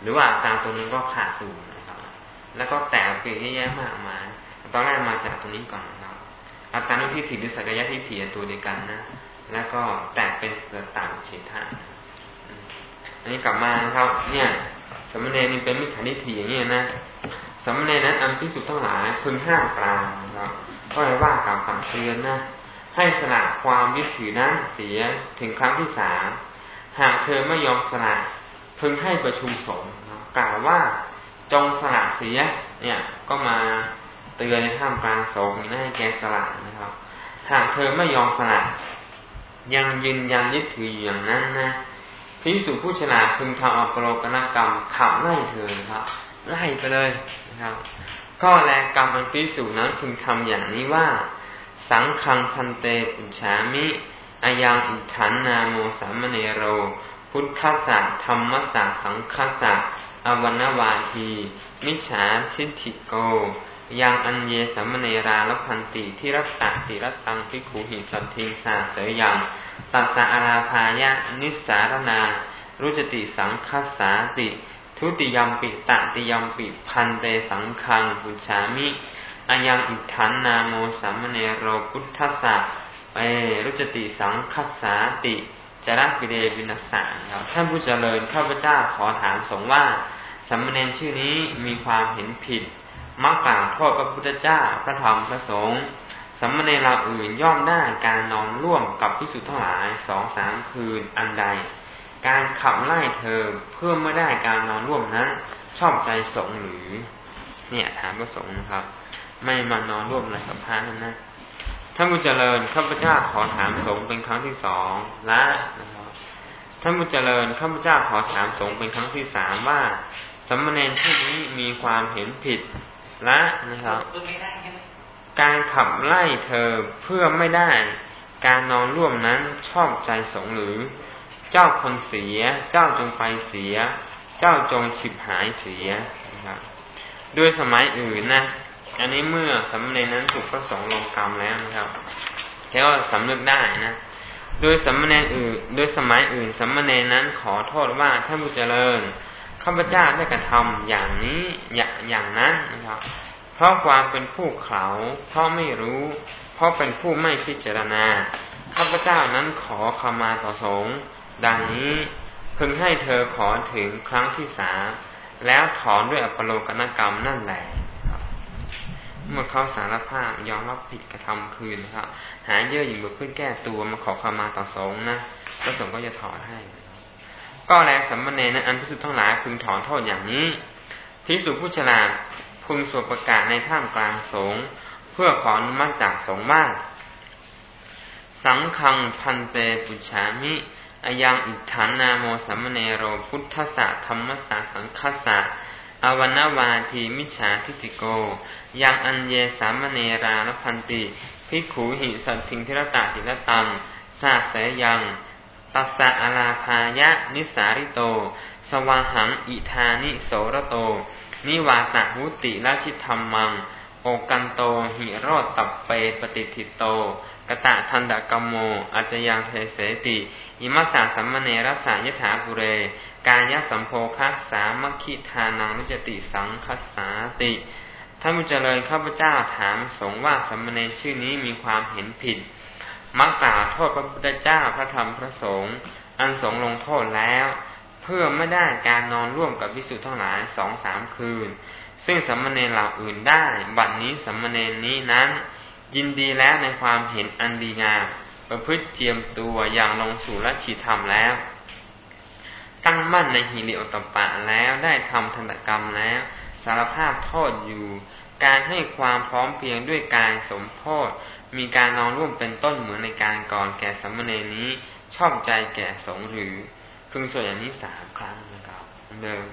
หรือว่าอัตตาตัวนั้นก็ขาดสูญแล้วก็แตกเปลี่ยนแยะมากมาย ตอนแรกมาจากตรงนี้ก่อนนะครับอัตานุทิฏฐิหรือสักยะทิฏฐิตัวเดียวกันนะ แล้วก็แตกเป็นต่างเฉทาอันนี้กลับมาครับ เนี่ยสมณเณรนี่เป็นมิจฉาทิฏฐิอย่างนี้นะ สมณเณรนั้นอันพิสุทธ์ทั้งหลายพึงห้ามปรามครับก็เลยว่ากล่าวตักเตือนนะ ให้สละความยึดถือนั้นเสียถึงครั้งที่สามหากเธอไม่ยอมสละพึงให้ประชุมสงฆ์กล่าวว่าจงสละเสีย เนี่ย ก็มาเตือนในท่ามกลางสงฆ์ไม่ให้แกสละนะครับ หากเธอไม่ยอมสละยังยืนยันยึดถืออย่างนั้นนะพิสุผู้ชนะพึงทำอปโลกนกรรมขับไล่เธอครับ ไล่ไปเลยนะครับก็แลกรรมอันพิสุนั้นพึงทำอย่างนี้ว่า สังคังพันเตปุชามิอายังอิทันนาโมสามเนโร พุทธศาสธรรมศาสสังคศาสอวันวาที มิฉาทิฏฐิโก ยังอัญเยสัมเนราลพันติที่รัตตติรัตตังพิขูหิสันทิงสาเสยยังตัสสะอาราภายะนิสารนา รุจติสังคัสสาติ ทุติยมปิตะติยมปิพันเตสังคังปุชามิอายังอิทันนาโมสัมเนโรพุทธะเอรุจติสังคัสสาติจรักิเดวินัสสาครับท่านผู้เจริญข้าพเจ้าขอถามสงว่าสัมมเนรชื่อนี้มีความเห็นผิด มักกล่าวโทษพระพุทธเจ้าพระธรรมพระสงฆ์สัมมเนรเราอื่นย่อมได้การนอนร่วมกับพิสุทั้งหลายสองสามคืนอันใด การขับไล่เธอเพื่อไม่ได้การนอนร่วมนั้น ชอบใจสงหรือ เนี่ยถามพระสงฆ์นะครับ ไม่มานอนร่วมอะไรกับพระนั้นนะท่านผู้เจริญข้าพเจ้าขอถามสงเป็นครั้งที่สองละนะครับท่านผู้เจริญข้าพเจ้าขอถามสงเป็นครั้งที่สามว่าสัมมเนรที่นี้มีความเห็นผิดละนะครับ การขับไล่เธอเพื่อไม่ได้ การนอนร่วมนั้นชอบใจสงหรือ เจ้าคนเสีย เจ้าจงไปเสีย เจ้าจงฉิบหายเสียนะครับด้วยสมัยอื่นนะ อันนี้เมื่อสำเนนั้นถูกพระสงฆ์ลงกรรมแล้วนะครับแค่ว่าสำนึกได้นะโดยสำเนอื่น โดยสมัยอื่นสำเนนั้นขอโทษว่าท่านผู้เจริญข้าพเจ้าได้กระทำอย่างนี้อย่างอย่างนั้นนะครับ เพราะความเป็นผู้เขาเพราะไม่รู้ เพราะเป็นผู้ไม่พิจารณาข้าพเจ้านั้นขอขมาต่อสงฆ์ ดังนี้พึงให้เธอขอถึงครั้งที่สามแล้วถอนด้วยอปโลกนกรรมนั่นแหละเมื่อเขาสารภาพยอมรับผิดกระทำคืนครับ หาเยื่อหยิ่งบุเพื่อแก้ตัวมาขอขมาต่อสงฆ์นะพระสงฆ์ก็จะถอนให้ ก็แล้วสัมมาเนนะอันพิสุทธ์ทั้งหลายพึงถอนโทษอย่างนี้พิสุผู้ฉลาดพึงสวดประกาศในท่ามกลางสงฆ์เพื่อขออนุมัติจากสงฆ์ว่าสังคังพันเตปุชามิ อายังอิฐานนาโมสัมเนโรพุทธะธรรมสาสังคสะอวันนาวาทีมิจฉาทิฏฐิโก ยังอันเยสามเนราลพันติพิขูหิสัตถิงเทรตาจิรตังสาเสยังตัสสะอาลาภายะนิสาริโต สวาหังอิธานิโสรโต นิวาตาหุติราชิธรรมัง โอกันโตหิโรตับเปปฏิทิโต กตะทันดกมโมอาจยังเทเสติ อิมัสสะสัมมเนรสายถาภุเร กายสัมโพคัสสามัคคิทานังนุจติสังคัสสาติ ท่านผู้เจริญข้าพเจ้าถามสงว่าสัมมเนชื่อนี้มีความเห็นผิด มักกล่าวโทษพระพุทธเจ้าพระธรรมพระสงฆ์อันสงลงโทษแล้ว เพื่อไม่ได้การนอนร่วมกับวิสุทธ์ทั้งหลายสองสามคืน ซึ่งสัมมเนเหล่าอื่นได้ บัดนี้สัมมเนนี้นั้น ยินดีแล้วในความเห็นอันดีงาม ประพฤติเจียมตัวอย่างลงสู่ละชีธรรมแล้ว ตั้งมั่นในหิริโอตปะแล้วได้ทำธนกรรมแล้ว สารภาพโทษอยู่ การให้ความพร้อมเพียงด้วยกายสมโพธมีการนอนร่วมเป็นต้นเหมือนในการก่อนแก่สัมมเนนี้ ชอบใจแก่สงหรือพึงส่วนอย่างนี้สามครั้งนะครับเดิม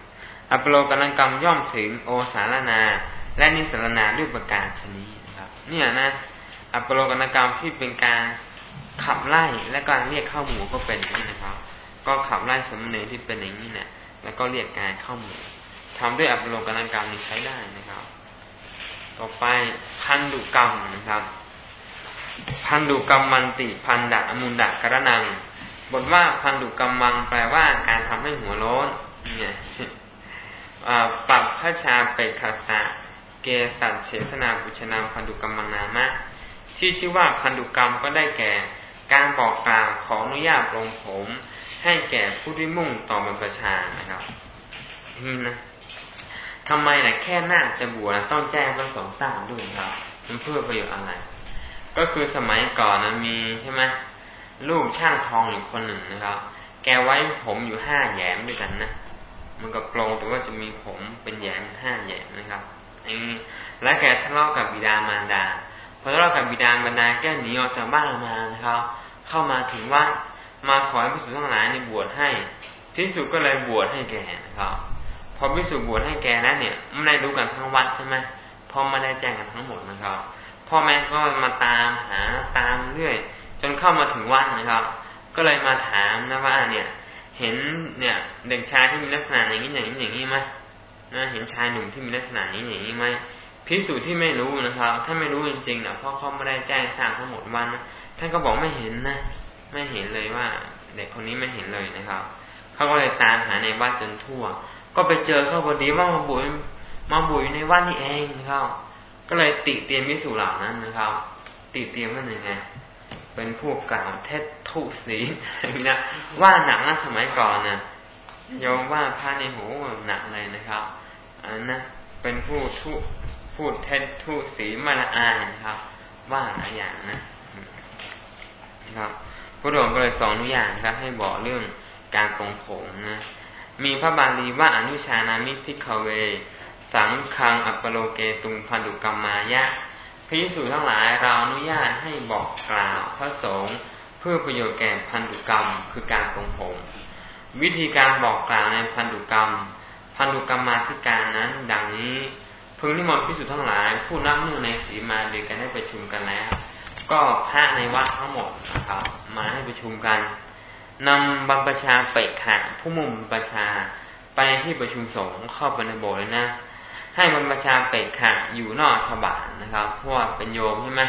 อปโลกนังกรรมย่อมถึงโอสารนา และนิสารนาด้วยประการชนีนะครับ เนี่ยนะ อัปโลกนังกรรมที่เป็นการขับไล่และการเรียกเข้าหมู่ก็เป็นอย่างนี้นะครับ ก็ขับไล่สมณเณรที่เป็นอย่างนี้เนี่ย แล้วก็เรียกการเข้าหมู่ทำด้วยอัปโลกนักรรมนี้ใช้ได้นะครับ ต่อไปพันดุกรรมนะครับ พันดุกรรมมันติพันดะอมุนดะกระนังบทว่าพันดุกรรมมังแปลว่าการทำให้หัวโล้นเนี่ยปรับพระชาเปกขสะเกสัตเฉทนาบุชนามพันดุกรรมนามะ ที่ชื่อว่าพันดุกรรมก็ได้แก่ การบอกกล่าวขออนุญาตลงผม ให้แก่ผู้ที่มุ่งต่อบรรพชานะครับนี่นะทำไมล่ะแค่หน้าจะบวชต้องแจ้งพระสงฆ์ทราบด้วยครับมันเพื่อประโยชน์อะไร ก็คือสมัยก่อนนะมีใช่ไหมลูกช่างทองอยู่คนหนึ่งนะครับ แกไว้ผมอยู่ห้าแยมด้วยกันนะมันก็โปรงแต่ว่าจะมีผมเป็นแยมห้าแยมนะครับอันนี้และแกทะเลาะกับบิดามารดา พอทะเลากับบิดามารดาแกหนีออกจากบ้านมานะครับ เข้ามาถึงว่ามาขอให้พิสุทั้งหลายในบวชให้พิสุก็เลยบวชให้แกนะครับพอพิสุบวชให้แกแล้วเนี่ยไม่ได้รู้กันทั้งวัดใช่ไหมพ่อไม่ได้แจ้งกันทั้งหมดนะครับ พ่อแม่ก็มาตามหาตามเรื่อย จนเข้ามาถึงวัดนะครับ ก็เลยมาถามนะว่าเนี่ย เห็นเนี่ยเด็กชายที่มีลักษณะอย่างนี้อย่างนี้อย่างนี้ไหมนะเห็นชายหนุ่มที่มีลักษณะนี้อย่างนี้ไหม พิสูจน์ที่ไม่รู้นะครับ ถ้าไม่รู้จริงๆนะเพ่อเขาไม่ได้แจ้งทราบทั้งหมดวันนะท่านก็บอกไม่เห็นนะ ไม่เห็นเลยว่า เด็กคนนี้ไม่เห็นเลยนะครับเขาก็เลยตามหาในวัดจนทั่ว ก็ไปเจอเขาพอดีว่ามาบุญมาบุญในวัดนี่เองนะครับก็เลยติเตียนพิสูจน์เหล่านั้นนะครับ ติเตียนว่าหนึ่งไงเป็นผู้กล่าวเท็จทุศีนี่นะว่าหนักนะสมัยก่อนนะยอมว่าพระในหูหนักเลยนะครับอันนะเป็นผู้ทุ พูดเท็จทุศีมาละอายนะครับ ว่าหลายอย่างนะนะครับพระองค์ก็เลยสอนทุกอย่างครับ ให้บอกเรื่องการปรงผมนะมีพระบาลีว่าอนุชานามิพิกเว สังคังอัปโลเกตุงพันดุกรรมายะพิสูจทั้งหลายเราอนุญาตให้บอกกล่าวพระสงฆ์เพื่อประโยชน์แก่พันธุกรรม คือการปรงผมวิธีการบอกกล่าวในพันธุกรรม พันธุกรรมมาธิการนั้น ดังนี้ พึงนิมนต์พิสุทั้งหลาย ผู้นับเนื่อในสีมาเดียกันได้ประชุมกันแล้ว ก็พระในวัดทั้งหมดนะครับมาให้ประชุมกันนำบรรพชาเปกขะผู้มุมประชาไปที่ประชุมสงฆ์เข้าไปในโบสถ์เลยนะ ให้บรรพชาเปกขะอยู่นอกทบาทนะครับเพราะว่าเป็นโยมใช่ไหม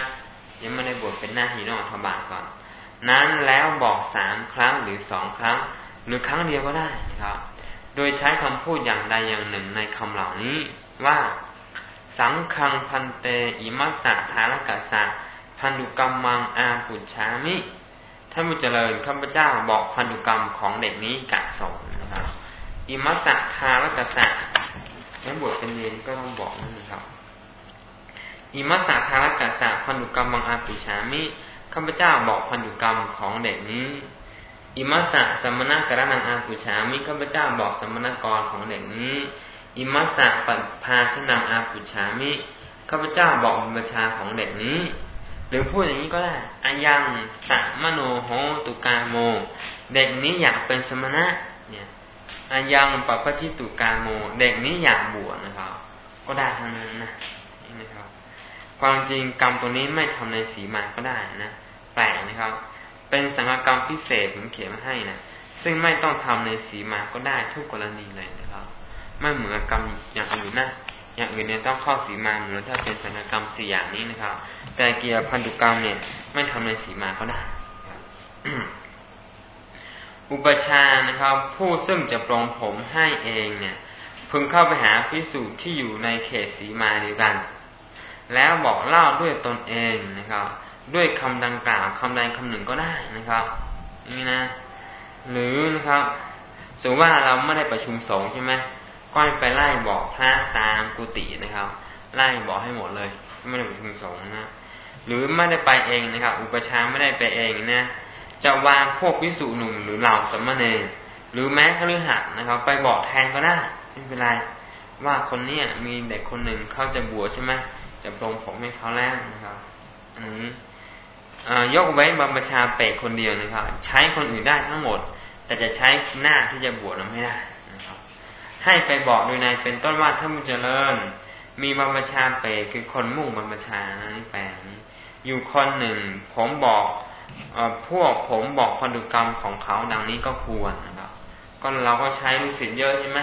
ยังไม่ได้บวชเป็นหน้าที่นอกทบาทก่อน นั้นแล้วบอกสามครั้งหรือสองครั้ง หรือครั้งเดียวก็ได้นะครับ โดยใช้คำพูดอย่างใดอย่างหนึ่งในคำเหล่านี้ว่า สังคังพันเตอิมัสสะทารกัสสะพันธุกรรมมังอาปุชามิท่านผู้เจริญข้าพเจ้าบอกพันธุกรรมของเด็กนี้กะสอนนะครับอิมัสสะทารกสะแล้วบวชเป็นเนรก็ต้องบอกนั่นนะครับอิมัสสะทารกสะพันธุกรรมบางอาปุชามิข้าพเจ้าบอกพันธุกรรมของเด็กนี้อิมัสสะสมณะกระนังอาปุชามิข้าพเจ้าบอกสมณกรของเด็กนี้ อิมัสสะปัพาชนังอาปุชามิ ข้าพเจ้าบอกบรรชาของเด็กนี้ หรือพูดอย่างนี้ก็ได้อายังสัมโนโหตุกาโม เด็กนี้อยากเป็นสมณะ เนี่ยอายังปัปชิตุกาโม เด็กนี้อยากบวชนะครับ ก็ได้ทั้งนั้นนะนะครับ ความจริงกรรมตัวนี้ไม่ทำในสีมาก็ได้นะ แปลกนะครับ เป็นสังฆกรรมพิเศษผมเขียนมาให้นะ ซึ่งไม่ต้องทำในสีมาก็ได้ทุกกรณีเลยนะ ไม่เหมือนกรรมอย่างอื่นนะอย่างอื่นเนี่ยต้องเข้าสีมาเหมือนถ้าเป็นสัญกรรมสี่อย่างนี้นะครับ แต่เกียรพันธุกรรมเนี่ย ไม่ทำในสีมาก็ได้อุปชานะครับ ผู้ซึ่งจะปรงผมให้เองเนี่ย พึงเข้าไปหาพิสูจน์ที่อยู่ในเขตสีมาเดียวกัน แล้วบอกเล่าด้วยตนเองนะครับ ด้วยคำดังกล่าวคำใดคำหนึ่งก็ได้นะครับนี่นะ หรือนะครับสมมติว่าเราไม่ได้ประชุมสงฆ์ใช่ไหม ก็ไปไล่บอกพระตามกุฏินะครับ ไล่บอกให้หมดเลย ไม่ได้ไปชุมสงฆ์นะหรือไม่ได้ไปเองนะครับ อุปชาไม่ได้ไปเองนะจะวางพวกวิสุหนุ่มหรือเหล่าสมณเณรหรือแม้คฤหัสนะครับ ไปบอกแทนก็ได้ไม่เป็นไรว่าคนเนี้ยมีเด็กคนหนึ่งเขาจะบวชใช่ไหมจะปรงผมให้เขาแล้วนะครับอันนี้ยกไว้บรรพชาเปกคนเดียวนะครับ ใช้คนอื่นได้ทั้งหมด แต่จะใช้หน้าที่จะบวชไม่ได้ ให้ไปบอกโดยในเป็นต้นว่าถ้ามุเจริญ มีบรรพชาเปรคือคนมุ่งบรรพชานี่แปลนี้อยู่คนหนึ่ง ผมบอกอพวกผมบอกพันธุกรรมของเขาดังนี้ก็ควรนะครับ ก็เราก็ใช้ลูกศิษย์เยอะใช่ไหม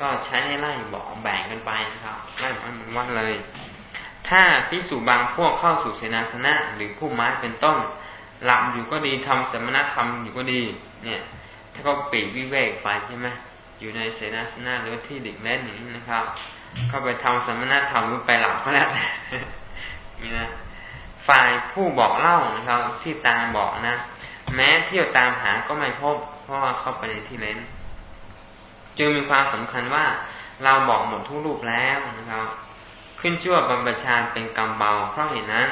ก็ใช้ให้ไล่บอกแบ่งกันไปนะครับไล่ให้มันว่าเลย ถ้าพิสูจบางพวกเข้าสู่เสนาสนะ หรือผู้ไม้เป็นต้น หลับอยู่ก็ดีทำสมณธรรมอยู่ก็ดี เนี่ย ถ้าก็ปีกวิเวกไปใช่ไหม อยู่ในเสนาสนะหรือที่ดิกเล่นนี้นะครับเข้าไปทำสมณธรรมหรือไปหลับก็แล้วนี่นะฝ่ายผู้บอกเล่านะครับ ที่ตามบอกนะ แม้เที่ยวตามหาก็ไม่พบ เพราะว่าเข้าไปในที่เล่นจึงมีความสำคัญว่าเราบอกหมดทุกรูปแล้วนะครับ ขึ้นชื่วบรรพชาเป็นกรรมเบา เพราะเหตุนั้น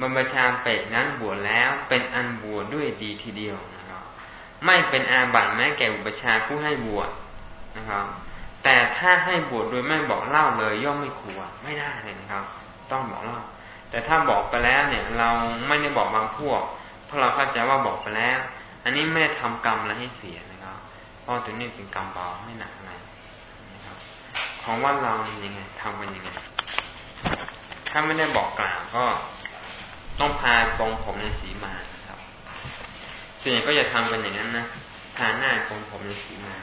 บรรพชาเป็ดนั้นบวชแล้วเป็นอันบวชดด้วยดีทีเดียวนะครับ ไม่เป็นอาบัติแม้แก่อุปชาผู้ให้บวช นะครับแต่ถ้าให้บวชโดยไม่บอกเล่าเลย ย่อมไม่ควรไม่ได้เลยนะครับ ต้องบอกเล่า แต่ถ้าบอกไปแล้วเนี่ย เราไม่ได้บอกบางพวก เพราะเราเข้าใจว่าบอกไปแล้ว อันนี้ไม่ได้ทำกรรมอะไรให้เสียนะครับเพราะตัวนี้เป็นกรรมเบาไม่หนักอะไรนะครับ ของว่าเรายังไงทำกันยังไงถ้าไม่ได้บอกกล่าวก็ต้องพาปองผมในสีมาครับส่วนใหญ่ก็จะทำกันอย่างนั้นนะพาหน้าปองผมในสีมา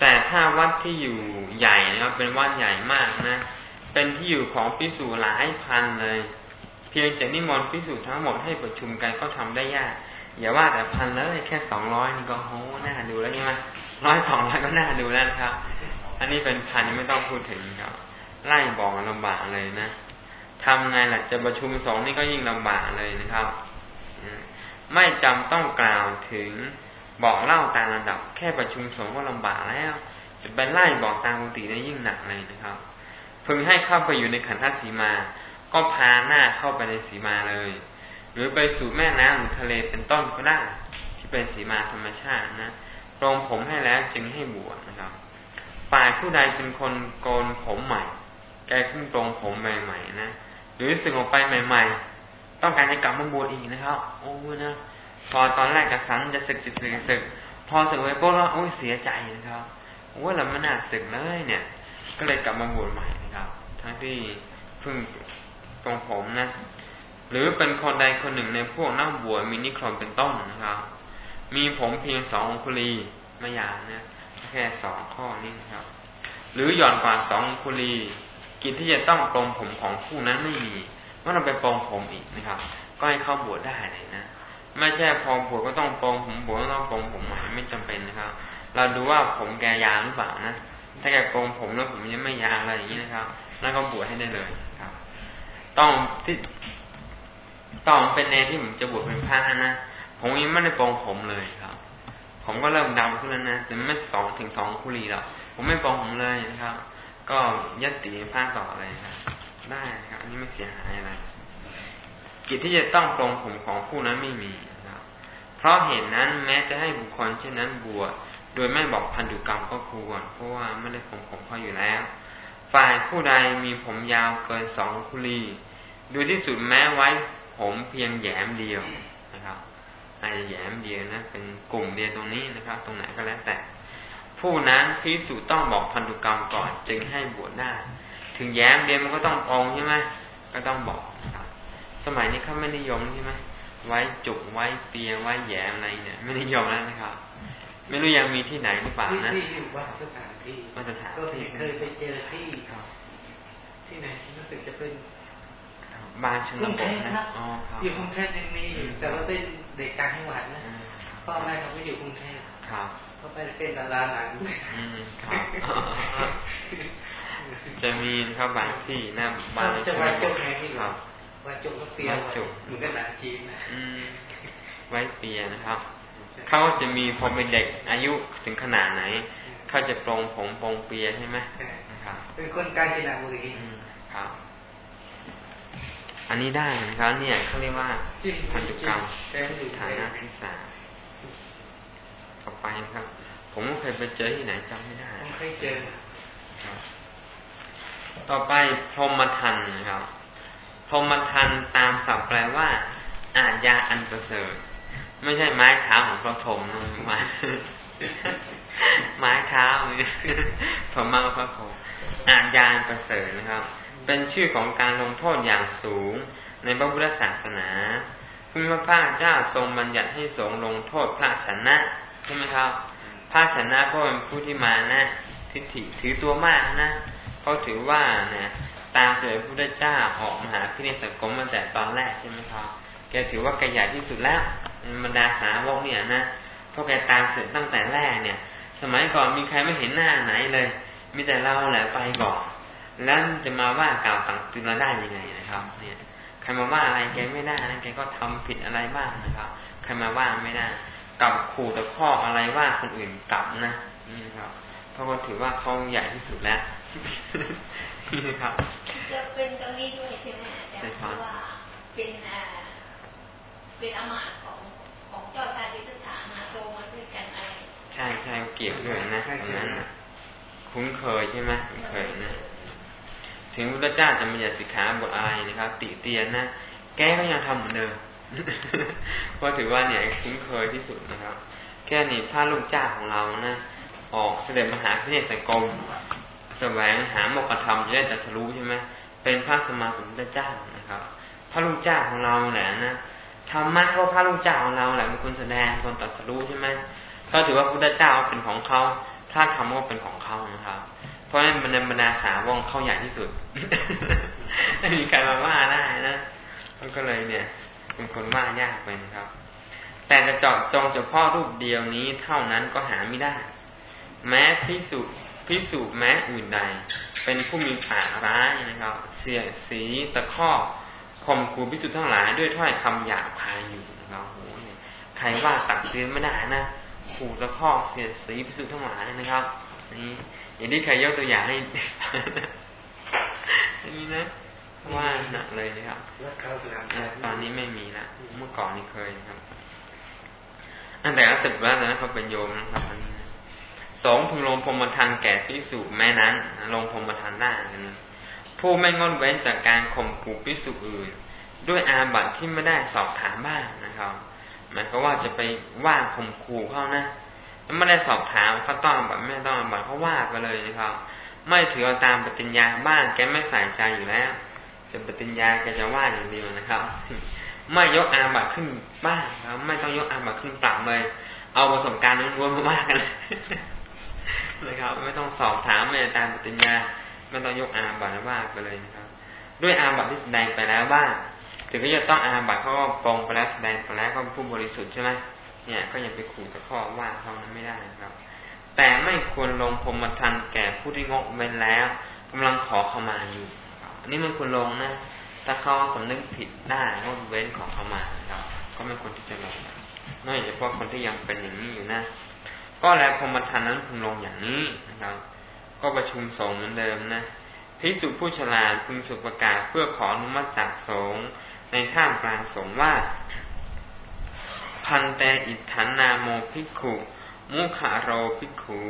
แต่ถ้าวัดที่อยู่ใหญ่นะครับเป็นวัดใหญ่มากนะ เป็นที่อยู่ของพิสูจหลายพันเลย เพียงจะนิมนต์พิสูจทั้งหมดให้ประชุมกันก็ทำได้ยาก อย่าว่าแต่พันเลยแค่สองร้อยนี่ก็โหน่าดูแล้วใช่ไหมร้อยสองร้อยก็น่าดูแล้วครับ อันนี้เป็นพันไม่ต้องพูดถึงครับ ไล่บอกลำบากเลยนะทำไงล่ะจะประชุมสองนี่ก็ยิ่งลำบากเลยนะครับ ไม่จำต้องกล่าวถึง บอกเล่าตามระดับ แค่ประชุมสงฆ์ก็ลำบากแล้ว จะไปไล่บอกตามปกติได้ยิ่งหนักเลยนะครับพึงให้เข้าไปอยู่ในขันธสีมา ก็พาหน้าเข้าไปในสีมาเลย หรือไปสู่แม่น้ำหรือทะเลเป็นต้นก็ได้ ที่เป็นสีมาธรรมชาตินะปรงผมให้แล้วจึงให้บวชนะครับ ฝ่ายผู้ใดเป็นคนโกนผมใหม่ แกขึ้นตรงผมใหม่ๆนะ หรือสึกออกไปใหม่ ๆ ต้องการจะกลับมาบวชอีกนะครับ โอ้นะ พอตอนแรกกระสันจะสึกจะสึกสึกพอสึกไปปุ๊บแล้วโอ้ยเสียใจนะครับโอ้ยเราไม่น่าสึกเลยเนี่ย ก็เลยกลับมาบวชใหม่นะครับ ทั้งที่เพิ่งตรงผมนะ หรือเป็นคนใดคนหนึ่งในพวกนักบวชมีนิครนเป็นต้นนะครับ มีผมเพียงสองคุลีม่ยาวนะแค่สองข้อนี้นครับ หรือหย่อนกว่าสองคุลีกิจที่จะต้องปรงผมของผู้นั้นไม่มีเมื่อเราไปปรงผมอีกนะครับ ก็ให้เข้าบวชได้เลยนะ ไม่ใช่พอบวชก็ต้องปรงผมบวชก็ต้องปรงผมใหม่ไม่จำเป็นนะครับ เราดูว่าผมแกยาวหรือเปล่านะถ้าแกปรงผมแล้วผมยังไม่ยาวอะไรอย่างนี้นะครับแล้วก็บวชให้ได้เลยครับ ต้องที่ต้องเป็นแนที่ผมจะบวชเป็นพระนะผมยังไม่ได้ปรงผมเลยครับ ผมก็เริ่มดำขึ้นแล้วนะแต่ไม่สองถึงสองคุรีแล้วผมไม่ปรงผมเลยนะครับ ก็ยัดตีผ้าต่ออะไรครับ ได้ครับ อันนี้ไม่เสียหายอะไร กิจที่จะต้องปรงผมของผู้นั้นไม่มีครับเพราะเห็นนั้นแม้จะให้บุคคลเช่นนั้นบวชโดยไม่บอกพันธุกรรมก็ควร เพราะว่าไม่ได้ผมผมเขาอยู่แล้ว ฝ่ายผู้ใดมีผมยาวเกินสองคุลีดูที่สุดแม้ไว้ผมเพียงแยมเดียวนะครับอาจจะแยมเดียวนะเป็นกลุ่มเดียวตรงนี้นะครับ ตรงไหนก็แล้วแต่ ผู้นั้นพิสูจต้องบอกพันธุกรรมก่อน จึงให้บวชได้ ถึงแย้มเดียนมันก็ต้ององใช่ไหมก็ต้องบอกนะครับ สมัยนี้เขาไม่นิยมใช่ไหมไว้จุกไว้เปียไว้แย้มอะไรเนี่ยไม่นิยมแล้วนะครับ ไม่รู้ยังมีที่ไหนหรือเปล่านะที่อยู่ว่าสถานที่ว่าสถานที่เคยไปเจอที่ที่ไหนรู้สึกจะเป็นบางชนบทนะอ๋อครับอยู่กรุงเทพยังมีแต่ว่าเป็นเด็กกลางจังหวัดนะพ่อแม่เขาไม่อยู่กรุงเทพครับเขาไปเป็นดาราหนังอืมครับจะมีครับบางที่นะบางจังหวัดจุกไงที่ครับ วัดจุกก็เปียจุกเหมือนกับหนังจีนนะไว้เปียนะครับเขาจะมีพอเป็นเด็กอายุถึงขนาดไหนเขาจะปรงผมปรงเปียใช่ไหมนะครับเป็นคนกาญจนบุรีครับอันนี้ได้นะครับเนี่ยเขาเรียกว่าพันธุกรรมฐานะที่สามต่อไปครับ ผมเคยไปเจอที่ไหนจำไม่ได้เคยเจอครับต่อไปพรหมทันครับ พรหมทันตามศัพท์แปลว่าอาจยาอันประเสริฐไม่ใช่ไม้เท้าของพระพรหมนะไม้ไม้เท้าเนี่ยผมมาพระพรหมอาจยาอันประเสริฐนะครับ เป็นชื่อของการลงโทษอย่างสูง ในพระพุทธศาสนาพุทธพระเจ้าทรงบัญญัติให้สงลงโทษพระชนะใช่ไหมครับพระชนะก็เป็นผู้ที่มานะ ทิฏฐิถือตัวมากนะเขาถือว่าเนี่ย ตามเสด็จพระพุทธเจ้าออกมหาพิเนศกมมาแต่ตอนแรกใช่ไหมครับแกถือว่าแกใหญ่ที่สุดแล้วบรรดาสาวกเนี่ยนะเพราะแกตามเสด็จตั้งแต่แรกเนี่ย สมัยก่อนมีใครไม่เห็นหน้าไหนเลย มีแต่เราแหละไปก่อนแล้วจะมาว่ากล่าวตังตุลาได้ยังไงนะครับ เนี่ยใครมาว่าอะไรแกไม่ได้นะแกก็ทำผิดอะไรบ้างนะครับ ใครมาว่าไม่ได้กลับขู่ตะข้ออะไรว่าคนอื่นกลับนะนี่ครับเพราะว่าถือว่าเขาใหญ่ที่สุดแล้ว ครับจะเป็นตรงนี้ด้วยใช่ไหมอาจารย์ว่าเป็นอ่าเป็นอมาตของของเจ้าชายดิสถามาโตมาด้วยกันอะไรใช่ใช่เกี่ยวด้วยนะตรงนั้นคุ้นเคยใช่ไหมคุ้นเคยนะถึงพระเจ้าจะมีอย่าสิกขาบทอะไรนะครับ ติเตียนนะแกก็ยังทำเหมือนเดิมเพราะถือว่าเนี่ยคุ้นเคยที่สุดนะครับ แค่นี้พระลูกเจ้าของเรานะออกเสด็จมหาพิเนศกรม แสวงหามกธรรมจะได้ตรัสรู้ใช่ไหมเป็นพระสมมาสมุทธเจ้านะครับ พระลูกเจ้าของเราแหละนะธรรมะก็พระลูกเจ้าของเราแหละเป็นคนแสดงคนตรัสรู้ใช่ไหมเขาถือว่าพุทธเจ้าเป็นของเขาพระธรรมก็เป็นของเขานะครับ เพราะฉะนั้นบรรดาบรรดาสาวงเข้าใหญ่ที่สุดไม่มีใครมาว่าได้นะมันก็เลยเนี่ย เป็นคนว่ายากไปนะครับ แต่จะเจาะจงเฉพาะรูปเดียวนี้เท่านั้นก็หาไม่ได้ แม้พิสุ พิสูจแม้อื่นใด เป็นผู้มีปากร้ายนะครับ เสียสีตะข้อข่มขู่พิสุทั้งหลายด้วยถ้อยคำหยาบคายอยู่นะครับโอ้ยใครว่าตักเตือนไม่ได้นะขู่ตะข้อเสียสีพิสุทั้งหลายนะครับนี่อย่างที่ใครยกตัวอย่างให้นี่นะว่าหนักเลยนะครับตอนนี้ไม่มีละเมื่อก่อนนี่เคยครับ อันแต่ละสิบแล้วนะเขาเป็นโยมนะครับอันนี้ สองพึงลงพรมทานแก่พิสุแม่นั้น ลงพรมทานได้นะผู้ไม่งดเว้นจากการข่มขู่พิสุอื่น ด้วยอาบัติที่ไม่ได้สอบถามบ้างนะครับหมายก็ว่าจะไปว่าข่มขู่เขานะไม่ได้สอบถามเขาต้องแบบไม่ต้องบัตเขาว่าไปเลยนะครับ ไม่ถือเอาตามปฏิญญาบ้างแกไม่ใส่ใจอยู่แล้วจะปฏิญญาแกจะว่าอย่างเดียวนะครับ ไม่ยกอาบัตขึ้นบ้างครับไม่ต้องยกอาบัตขึ้นปรับเลย เอาประสบการณ์นั้นรวมมากันเลย นะครับ ไม่ต้องสอบถามไม่ตามปฏิญญาไม่ต้องยกอาบัตว่าไปเลยนะครับ ด้วยอาบัตที่แสดงไปแล้วบ้างถึงก็จะต้องอาบัตเขาก็ปองไปแล้วแสดงไปแล้วก็ผู้บริสุทธิ์ใช่ไหมเนี่ย ก็ยังไปขู่ตะข้อว่าเขานั้นไม่ได้นะครับ แต่ไม่ควรลงพรมทันแก่ผู้ที่งกเว้นแล้วกำลังขอเข้ามาอยู่อันนี้มันควรลงนะถ้าเขาสำนึกผิดได้ก็เว้นขอเข้ามาครับ ก็ไม่ควรที่จะลงนอกจากพวกคนที่ยังเป็นอย่างนี้อยู่นะ ก็แล้วพรมทันนั้นพึงลงอย่างนี้นะครับ ก็ประชุมสงฆ์เหมือนเดิมนะพิสุผู้ฉลาดพึงสุประกาศเพื่อขออนุมัติจากสงฆ์ในท่ามกลางสงฆ์ว่า พันแตอิทานนาโมภิกขุมุขาโรภิกขุ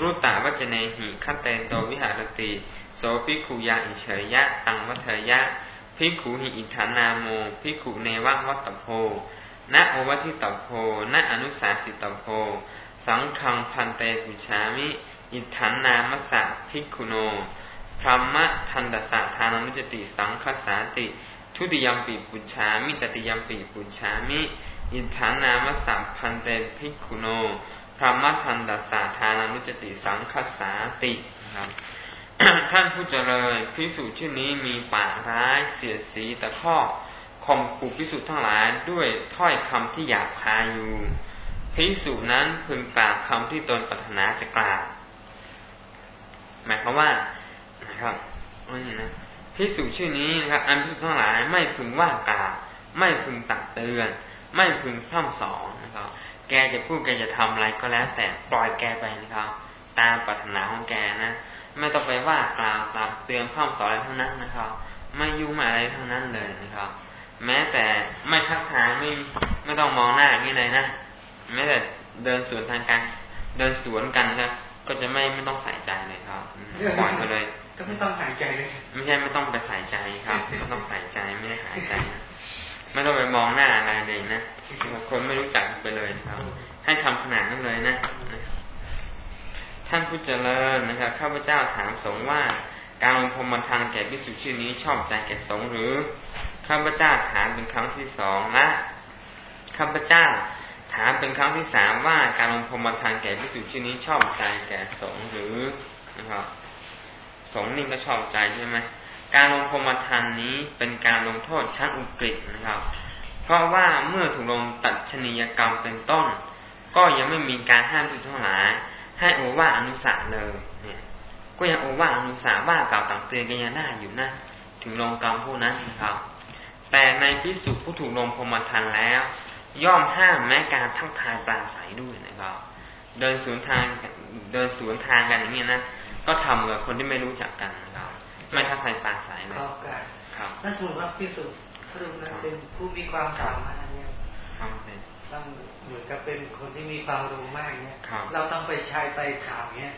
รุตตาวัจเนหิคัตเตโตวิหารติ โสภิกขุยาอิเฉยยะตังวัเถยะภิกขุหิอิฐานาโมภิกขุเนวะวัตโพณโอวัติตโพณอนุสาสิตโพ สังฆังพันเตปุชามิ อิฐานนามัสสะภิกุโนพรหมทันตสาทานานุจติสังคสาติ ทุติยมปีปุชามิตติยมปีปุชามิ อิฐานนามัสสะพันเตภิกุโนพรหมทันตสาทานานุจติสังคสาติครับท่านผู้เจริญพิสูจน์ชื่อนี้มีปากร้ายเสียสีตะข้อข่มขู่พิสูจน์ทั้งหลายด้วยถ้อยคำที่หยาบคายอยู่ พิสูจน์นั้นพึงกล่าวคำที่ตนปรารถนาจะกล่าวหมายความว่านะครับนี่นะพิสูจน์ชื่อนี้นะครับ อันพิสูจน์ทั้งหลายไม่พึงว่ากล่าวไม่พึงตักเตือน ไม่พึงพร่ำสอนนะครับ แกจะพูดแกจะทำอะไรก็แล้ว แต่ปล่อยแกไปนะครับ ตามปรารถนาของแกนะไม่ต้องไปว่ากล่าวตักเตือนข้อมสอนอะไรทั้งนั้นนะครับ ไม่ยุ่งอะไรทั้งนั้นเลยนะครับ แม้แต่ไม่ทักทายไม่ไม่ต้องมองหน้าอย่างนี้เลยนะ แม้แต่เดินสวนทางการเดินสวนกันครับก็จะไม่ไม่ต้องใส่ใจเลยครับปล่อยไปเลย ก็ไม่ต้องใส่ใจเลย ไม่ใช่ไม่ต้องไปใส่ใจครับไม่ต้องใส่ใจไม่ได้หายใจนะไม่ต้องไปมองหน้าอะไรเลยนะคนไม่รู้จักไปเลยครับ ให้ทำขนาดนั้นเลยนะท่านผู้เจริญนะครับข้าพเจ้าถามสงว่าการลงพรมทานแก่พิสุชื่อนี้ชอบใจแก่สงหรือข้าพเจ้าถามเป็นครั้งที่สองละข้าพเจ้า ถามเป็นครั้งที่สามว่าการลงพรมทานแก่พิสุชื่อนี้ชอบใจแก่สงหรือนะครับ สงนี่ก็ชอบใจใช่ไหมการลงพรมทานนี้เป็นการลงโทษชั้นอุกฤษนะครับ เพราะว่าเมื่อถูกลงตัดชนียกรรมเป็นต้น ก็ยังไม่มีการห้ามทุทั้งหลายให้โอว่าอนุสาเลยเนี่ยก็ยังโอว่าอนุสาว่าเก่าต่างเตือนกันยังได้อยู่นะถึงลงกรรมพวกนั้นนะครับ แต่ในพิสุผู้ถูกลงพรมทันแล้ว ย่อมห้ามแม้การทักทายปราศัยด้วยนะครับเดินสวนทางเดินสวนทางกันอย่างนี้นะก็ทำกับคนที่ไม่รู้จักกันนะครับไม่ทักทายปราศัยเลยครับถ้าสมมติว่าพิสุพระรูปนั้นเป็นผู้มีความสามารถเนี่ยต้องเหมือนกับเป็นคนที่มีความรู้มากเนี่ยเราต้องไปใช้ไปถามเนี่ย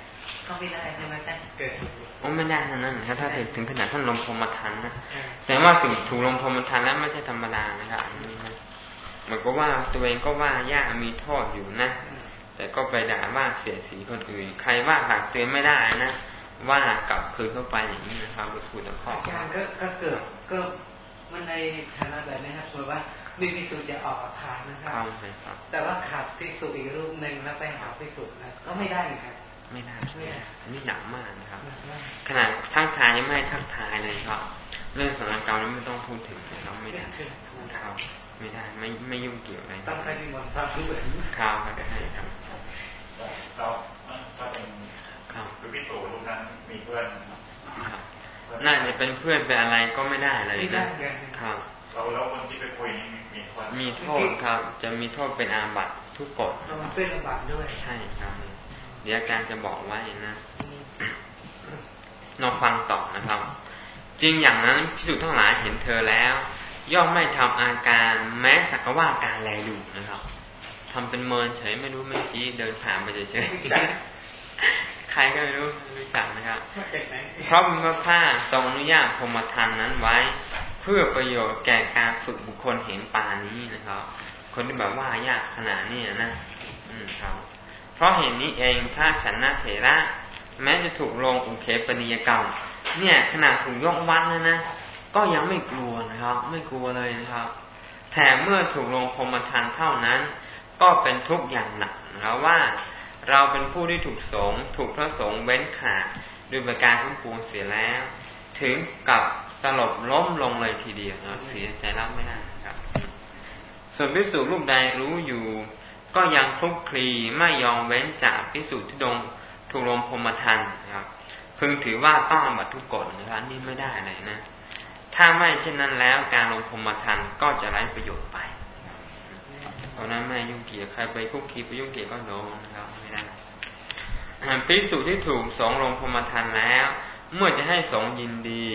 ก็ไม่ได้ใช่ไหมแต่เกิดโอ้ไม่ได้นั่นนะครับถ้าถึงขนาดท่านลมพมทันนะแต่ว่าถึงถูกลมพมทันแล้วไม่ใช่ธรรมดานะครับอันนี้นะ เหมือนก็ว่าตัวเองก็ว่ายากมีโทษอยู่นะ แต่ก็ไปด่าว่าเสียสีคนอื่น ใครว่าตักเตือนไม่ได้นะว่ากลับคืนเข้าไปอย่างนี้นะครับไปพูดตะข้ออาจารย์ก็เกิดก็มันในฐานะแบบนี้ครับสมมติว่ามีพิสูจน์จะออกทานนะครับแต่ว่าขาดพิสูจน์อีกรูปหนึ่งแล้วไปหาพิสูจน์นะก็ไม่ได้ครับไม่ได้ไม่ได้อันนี้หนักมากนะครับ ขนาดทักทายยังไม่ทักทายเลยครับ เรื่องสังกรรมนี้ไม่ต้องพูดถึงเราไม่ได้ครับ ไม่ได้ ไม่ไม่ยุ่งเกี่ยวอะไรต้องใครมีวันพระรู้เหมือนข้าวครับใช่ครับเราถ้าเป็นครับพิสูจน์รูปนั้นมีเพื่อนครับน่าจะเป็นเพื่อนเป็นอะไรก็ไม่ได้เลยนะครับเราแล้วคนที่ไปคุยนี่มีโทษมีโทษครับ จะมีโทษเป็นอาบัติทุกกฎเป็นอาบัติด้วย ใช่ครับ เดี๋ยวอาจารย์จะบอกไว้นะเราฟังต่อนะครับ จริงอย่างนั้นพิสูจน์ทั้งหลายเห็นเธอแล้ว ย่อมไม่ทำอาการแม้สักว่าการแลอยู่นะครับทำเป็นเมินเฉยไม่รู้ไม่ชี้เดินผ่านไปเฉยใครก็ไม่รู้รู้จักนะครับ เพราะพระผ้าทรงอนุญาตพรมทานนั้นไว้ เพื่อประโยชน์แก่การฝึกบุคคลเห็นปานี้นะครับ คนที่แบบว่ายากขนาดนี้นะอืมครับ เพราะเห็นนี้เองพระฉันนาเถระ แม้จะถูกลงอุเคปนิยกรรมเนี่ยขนาดถูกยกวัดนะนะ ก็ยังไม่กลัวนะครับ ไม่กลัวเลยนะครับแถมเมื่อถูกลงพรมทานเท่านั้น ก็เป็นทุกข์อย่างหนักนะครับว่า เราเป็นผู้ที่ถูกสงถูกพระสงฆ์เว้นขาดด้วยประการทั้งปวงเสียแล้ว ถึงกับสลบล้มลงเลยทีเดียวนะเสียใจรับไม่ได้ครับ ส่วนพิสูจรูปใดรู้อยู่ ก็ยังคลุกคลีไม่ยอมเว้นจากพิสูจน์ที่ดงถูกลมพรมทันนะครับพึงถือว่าต้องบัตทุกกฎนะครับนี่ไม่ได้เลยนะ ถ้าไม่เช่นนั้นแล้วการลงพรมทันก็จะไร้ประโยชน์ไปเพราะนั้นไม่ยุ่งเกี่ยวใครไปคุกคีไปยุ่งเกี่ยวก็โดนนะครับไม่ได้พิสูจน์ที่ถูกสงลงพรมทันแล้ว เมื่อจะให้สงยินดี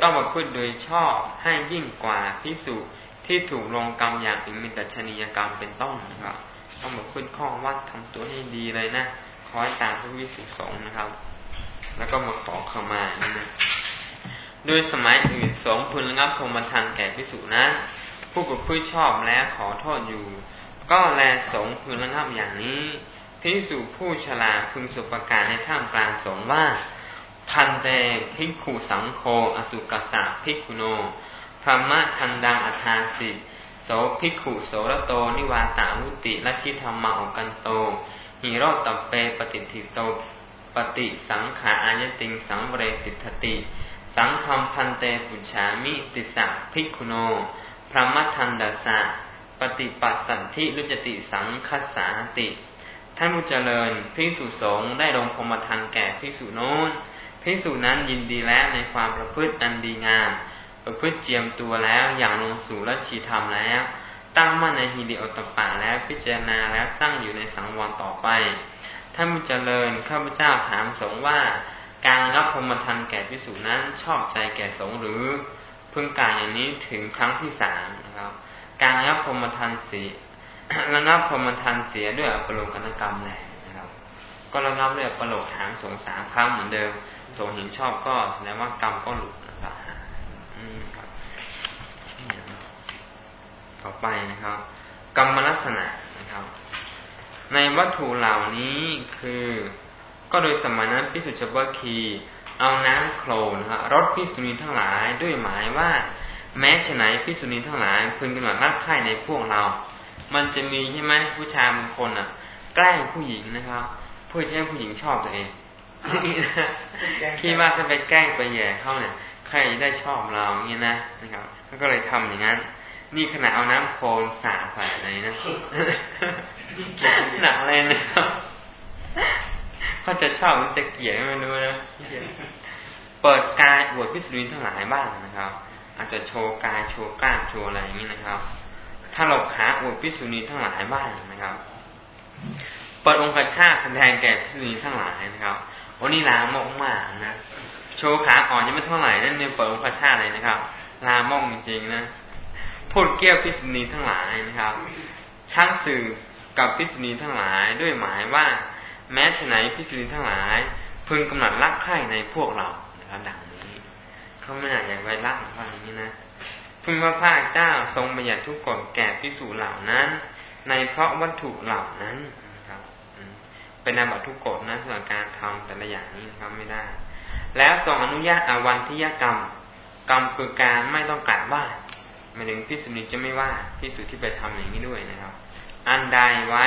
ต้องมาพูดโดยชอบให้ยิ่งกว่าพิสูจน์ที่ถูกลงกรรมอย่างอิมิตชนียกรรมเป็นต้นนะครับต้องบอกขึ้นข้อวัดทำตัวให้ดีเลยนะคอยตามพระวิสุสงนะครับ แล้วก็มาขอเข้ามานี่นะ โดยสมัยอื่นสงพึงระงับพรมทันแก่พิสุนั้น ผู้กผู้ชอบแล้วขอโทษอยู่ ก็แลสงพึงระงับอย่างนี้พิสุผู้ฉลาพึงสุประกาศในท่ามกลางสงว่าพันเตพิกขุสังโฆอสุกัสสะพิกุโนพรหมะทันดังอัธาสิโสภิกขุโสระโต นิวาตาวุติลัชิธรรมะอกันโตหิโรตเปปฏิทิโตปฏิสังขาอายติงสังเวรติทติ สังคมพันเตปุชามิติสัภิกุโน พระมัทันดาสะปฏิปัสสันทิรุจติสังคัสสาติ ท่านผู้เจริญพิสุสงได้ลงพรมทันแก่พิสุโน้นพิสุนั้นยินดีแล้วในความประพฤติอันดีงาม ประพฤติเจียมตัวแล้วอย่างลงสู่รัชีธรรมแล้ว ตั้งมั่นในฮิริโอตปะแล้วพิจารณาแล้วตั้งอยู่ในสังวรต่อไป ท่านผู้เจริญข้าพเจ้าถามสงว่า การรับพรหมทันแก่พิสูจนั้นชอบใจแก่สงหรือพึงการอย่างนี้ถึงครั้งที่สามนะครับ การรับพรหมทันเสียระงับพรหมทันเสียด้วยอปโลกนกรรมแหละนะครับ ก็ระงับด้วยอปโลกหางสงสามครั้งเหมือนเดิมสงเห็นชอบก็แสดงว่ากรรมก็หลุดนะครับต่อไปนะครับ กรรมลักษณะนะครับ ในวัตถุเหล่านี้คือ ก็โดยสมัยนั้นพิสุจบคีเอาน้ำโคลนครับรถพิสุนีทั้งหลายด้วยหมายว่า แม้ฉะไหนพิสุนีทั้งหลายพึงกำหนดรักใคร่ในพวกเรา มันจะมีใช่ไหมผู้ชายบางคนอะ แกล้งผู้หญิงนะครับ เพื่อให้ผู้หญิงชอบตัวเองคิดว่าถ้าไปแกล้งไปแย่เขาเนี่ยใครได้ชอบเราอย่างนี้นะนะครับก็เลยทำอย่างนั้น นี่ขนาดเอาน้ำโคลนสาใส่เลยนะหนักเลยนะครับ เขาจะชอบหรือจะเกลียดไม่รู้นะเปิดกายอวดพิสุรินทั้งหลายบ้างนะครับ อาจจะโชว์กายโชว์กล้ามโชว์อะไรอย่างนี้นะครับ ถ้าหลกขาอวดพิสุนีทั้งหลายบ้างนะครับเปิดองค์ชาติแสดงแก่พิสุนีทั้งหลายนะครับวันนี้ลามกมากนะโชว์ขาอ่อนยังไม่เท่าไหร่นั่นเนี่ยเปิดองค์ชาติเลยนะครับลามกจริงๆนะพูดเกี้ยวพิสุนีทั้งหลายนะครับช่างสื่อกับพิสุนีทั้งหลายด้วยหมายว่า แม้ฉะไหนพิสุนีทั้งหลาย พึงกำหนดรักใคร่ในพวกเรานะครับดังนี้เขาไม่อยากอยากไว้รักอะไรอย่างนี้นะพึงพระภาคเจ้าทรงบัญญัติทุกกฎแก่พิสูจเหล่านั้น ในเพราะวัตถุเหล่านั้นนะครับเป็นอาบัตทุกกฎนะสำหรับการทำแต่ละอย่างนี้นะครับไม่ได้ แล้วทรงอนุญาตอาวันทิยกรรม กรรมคือการไม่ต้องกราบไหว้หมายถึงพิสุนีจะไม่ว่าพิสุที่ไปทำอย่างนี้ด้วยนะครับ อันใดไว้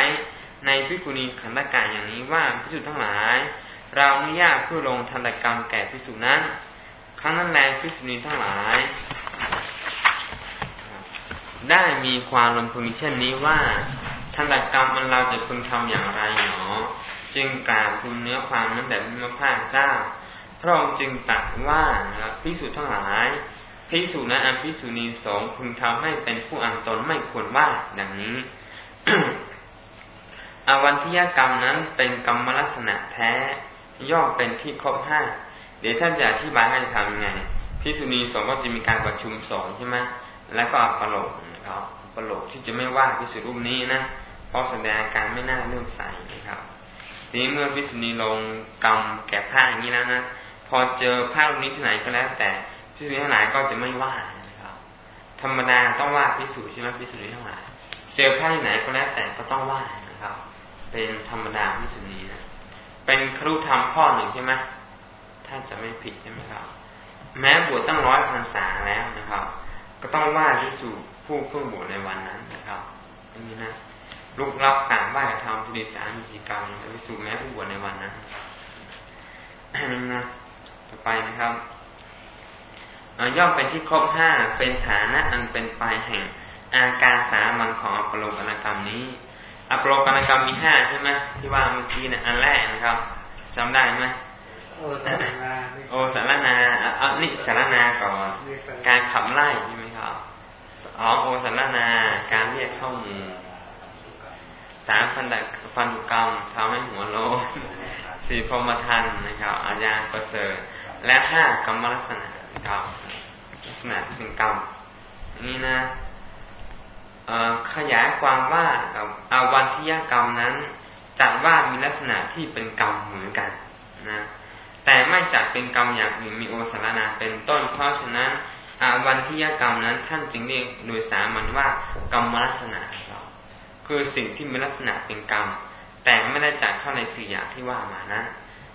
ในพิกุณีขันธกาอย่างนี้ว่าพิสุทั้งหลาย เราอนุญาตเพื่อลงทันตกรรมแก่พิสุนั้น ครั้งนั้นแลพิสุนีทั้งหลาย ได้มีความลำพึงเช่นนี้ว่าทันตกรรมมันเราจะพึงทำอย่างไรหนอ จึงกล่าวคุณเนื้อความนั้นแบบมพระเจ้าพระองค์จึงตรัสว่าพิสูจน์ทั้งหลายพิสูจน์นั้นอันพิสูจนีสงพึงทำให้เป็นผู้อันตนไม่ควรว่าดังนี้ อวันทิยกรรมนั้นเป็นกรรมลักษณะแท้ ย่อมเป็นที่ครบห้าเดี๋ยวท่านจะอธิบายให้ทำยังไงพิสุนีสงก็จะมีการประชุมสงใช่ไหมแล้วก็อัปโลกนะครับอัปโลกที่จะไม่ว่าพิสุรูปนี้นะเพราะแสดงการไม่น่าเลื่อมใสนะครับทีนี้เมื่อพิสุนีลงกรรมแก่ผ้าอย่างนี้แล้วนะพอเจอผ้ารูปนี้ที่ไหนก็แล้ว แต่พิสุนีทั้งหลายก็จะไม่ว่านะครับ ธรรมดาต้องว่าพิสุใช่ไหมพิสุนีทั้งหลายเจอผ้าที่ไหนก็แล้วแต่ก็ต้องว่า เป็นธรรมดาพิสุนีนะเป็นครูธรรมข้อหนึ่งใช่ไหมถ้านจะไม่ผิดใช่ไหมครับ แม้บวชตั้งร้อยพรรษาแล้วนะครับ ก็ต้องว่าที่สู่ผู้เพิ่งบวชในวันนั้นนะครับอันนี้นะลุกรับการไหว้กระทำพิธีสารกิจกรรมไปสู่แม้ผู้บวชในวันนั้นอันนี้นะต่อไปนะครับย่อมเป็นที่ครบห้าเป็นฐานะอันเป็นไปแห่งอาการสามัญของอปโลกนกรรมนี้ อปโลกนกรรมมีห้าใช่ไหมที่ว่าเมื่อกี้นะอันแรกนะครับจำได้ไหมโอสารนาโอสารนาเอานี่สารนาก่อน การขับไล่ใช่ไหมครับอ๋อโอสารนาการเรียกเข้ามูสามพันดักฟันกรรมทำให้หัวโลสี่พรมทันนะครับ อาญาประเสริฐ และห้ากรรมลักษณะนะครับลักษณะเป็นกรรมนี่นะ ขยายความว่ากับอาวันทิยกรรมนั้นจัดว่ามีลักษณะที่เป็นกรรมเหมือนกันนะแต่ไม่จัดเป็นกรรมอย่างอื่นมีโอสารนาเป็นต้นเพราะฉะนั้นอาวันทิยกรรมนั้นท่านจึงเรียกโดยสามัญว่ากรรมลักษณะครับคือสิ่งที่มีลักษณะเป็นกรรม แต่ไม่ได้จัดเข้าในสี่อย่างที่ว่ามานะ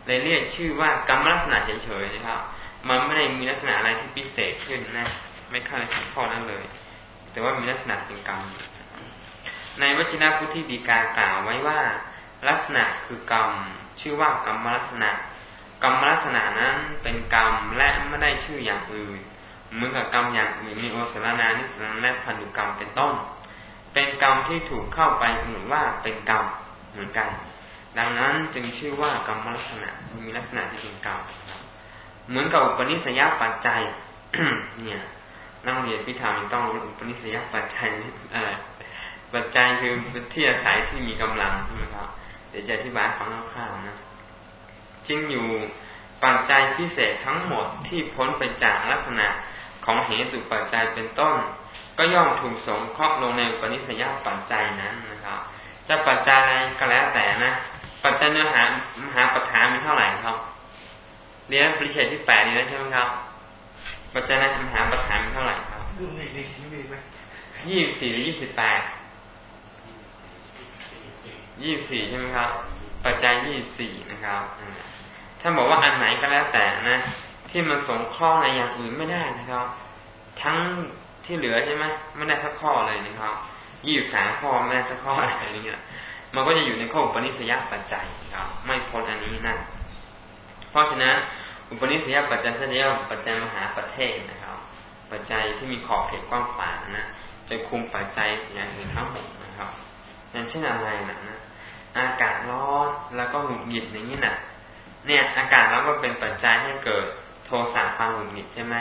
เลยเรียกชื่อว่ากรรมลักษณะเฉยๆนะครับ มันไม่ได้มีลักษณะอะไรที่พิเศษขึ้นนะ ไม่เข้าในข้อนั้นเลย แต่ว่ามีลักษณะเป็นกรรม ในวชินะพุทธิดีกากล่าวไว้ว่า ลักษณะคือกรรม ชื่อว่ากรรมลักษณะ กรรมลักษณะนั้นเป็นกรรมและไม่ได้ชื่ออย่างอื่นเหมือนกับกรรมอย่างอื่นมีโอสถนานิสนาและพันธุกรรมเป็นต้น เป็นกรรมที่ถูกเข้าไปกำหนดว่าเป็นกรรมเหมือนกัน ดังนั้นจึงชื่อว่ากรรมลักษณะมีลักษณะที่เป็นกรรมเหมือนกับอุปนิสัยปัจจัยเนี่ย นักเรียนพิธามต้องรู้อุปนิสัยปัจจัยปัจจัยคือที่อาศัยที่มีกำลังใช่ไหมครับ เดี๋ยวจะอธิบายฟังคร่าวๆนะจึงอยู่ปัจจัยพิเศษทั้งหมดที่พ้นไปจากลักษณะของเหตุปัจจัยเป็นต้น ก็ย่อมถูกสงเคราะห์ลงในปณิสยปัจจัยนั้นนะครับ จะปัจจัยอะไรก็แล้วแต่นะ ปัจจัยเนื้อหามหาปัจฐามีเท่าไหร่ครับ เรียนปริเชตที่แปดนี่นะใช่ไหมครับ ปัจจัยนั้นมหาปัจฐานมีเท่าไหร่ครับยี่สิบสี่หรือยี่สิบแปดยี่สิบสี่ใช่ไหมครับ ปัจจัยยี่สี่นะครับถ้าบอกว่าอันไหนก็แล้วแต่นะ ที่มันสงเคราะห์ในอย่างอื่นไม่ได้นะครับ ทั้งที่เหลือใช่ไหมไม่ได้สักข้อเลยนะครับยี่สามข้อไม่ได้สักข้ออะไรเงี้ยมันก็จะอยู่ในข้ออุปนิสัยปัจจัยครับ ไม่พ้นอันนี้นะเพราะฉะนั้น อุปนิสัยปัจจัยท่านเรียปัจจัยมหาประเทศนะครับ ปัจจัยที่มีขอบเขตกว้างขวางนะจะคุมปัจจัยอย่างอื่นทั้งหมดนะครับอย่างเช่นอะไรนะนะอากาศร้อนแล้วก็หงุดหงิดอย่างนี้นะเนี่ย อากาศร้อนก็เป็นปัจจัยให้เกิดโทสะความหงุดหงิดใช่ไหม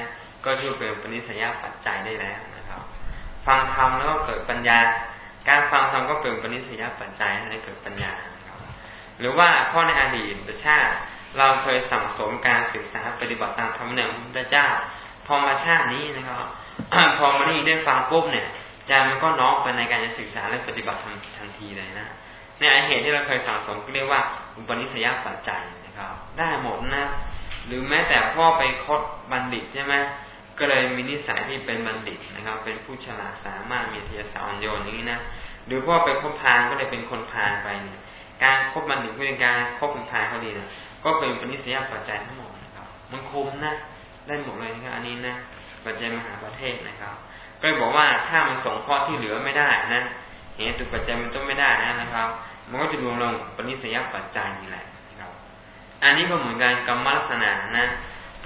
ก็ช่วยเป็นปณิสัยปัจจัยได้แล้วนะครับ ฟังธรรมแล้วก็เกิดปัญญา การฟังธรรมก็เป็นปณิสัยปัจจัยให้เกิดปัญญาครับ หรือว่าพ่อในอดีตชาติ เราเคยสั่งสมการศึกษาปฏิบัติตามธรรมเนียมพระพุทธเจ้า พอมาชาตินี้นะครับพอมาได้ได้ฟังปุ๊บเนี่ยใจมันก็น้อมไปในการจะศึกษาและปฏิบัติทันทันทีเลยนะในเหตุที่เราเคยสั่งสมก็เรียกว่าอุปนิสัยปัจจัยนะครับ ได้หมดนะ หรือแม้แต่พ่อไปคดบัณฑิตใช่ไหมก็เลยมีนิสัยที่เป็นบัณฑิตนะครับ เป็นผู้ฉลาดสามารถมีเทียสาวโยนอย่างนี้นะหรือพ่อไปคบพานก็เลยเป็นคนพานไปเนี่ยการคบบัณฑิตเป็นการคบเป็นพานเขาดีนะ ก็เป็นปณิสยปัจจัยทั้งหมดนะครับ มันคุ้มนะได้หมดเลยนะครับอันนี้นะปัจจัยมหาประเทศนะครับ ก็บอกว่าถ้ามันสงเคราะห์ที่เหลือไม่ได้นะเหตุปัจจัยมันต้องไม่ได้นะนะครับ มันก็จะรวมลงปณิสยปัจจัยนี่แหละนะครับ อันนี้ก็เหมือนกันกรรมลักษณะนะ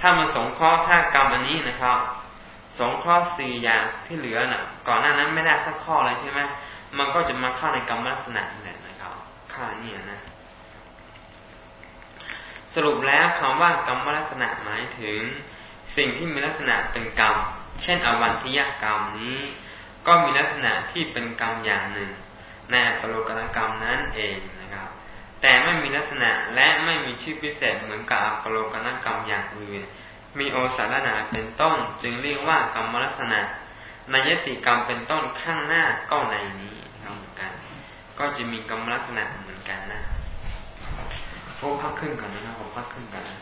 ถ้ามันสงเคราะห์ถ้ากรรมอันนี้นะครับสงเคราะห์สี่อย่างที่เหลือน่ะ ก่อนหน้านั้นไม่ได้สักข้อเลยใช่ไหมมันก็จะมาเข้าในกรรมลักษณะนี่แหละนะครับข้านี่นะ สรุปแล้วคำว่ากรรมลักษณะหมายถึง สิ่งที่มีลักษณะเป็นกรรม เช่นอวันทิยกรรมนี้ ก็มีลักษณะที่เป็นกรรมอย่างหนึ่ง ในปโลกนกรรมนั้นเองนะครับ แต่ไม่มีลักษณะและไม่มีชื่อพิเศษเหมือนกับปโลกนกรรมอย่างอื่น มีโอสารนาเป็นต้นจึงเรียกว่ากรรมลักษณะในยติกรรมเป็นต้นข้างหน้าก็ในนี้เหมือนกัน ก็จะมีกรรมลักษณะเหมือนกันนะ โอ้พักขึ้นกันนะครับผมพักขึ้นกันนะ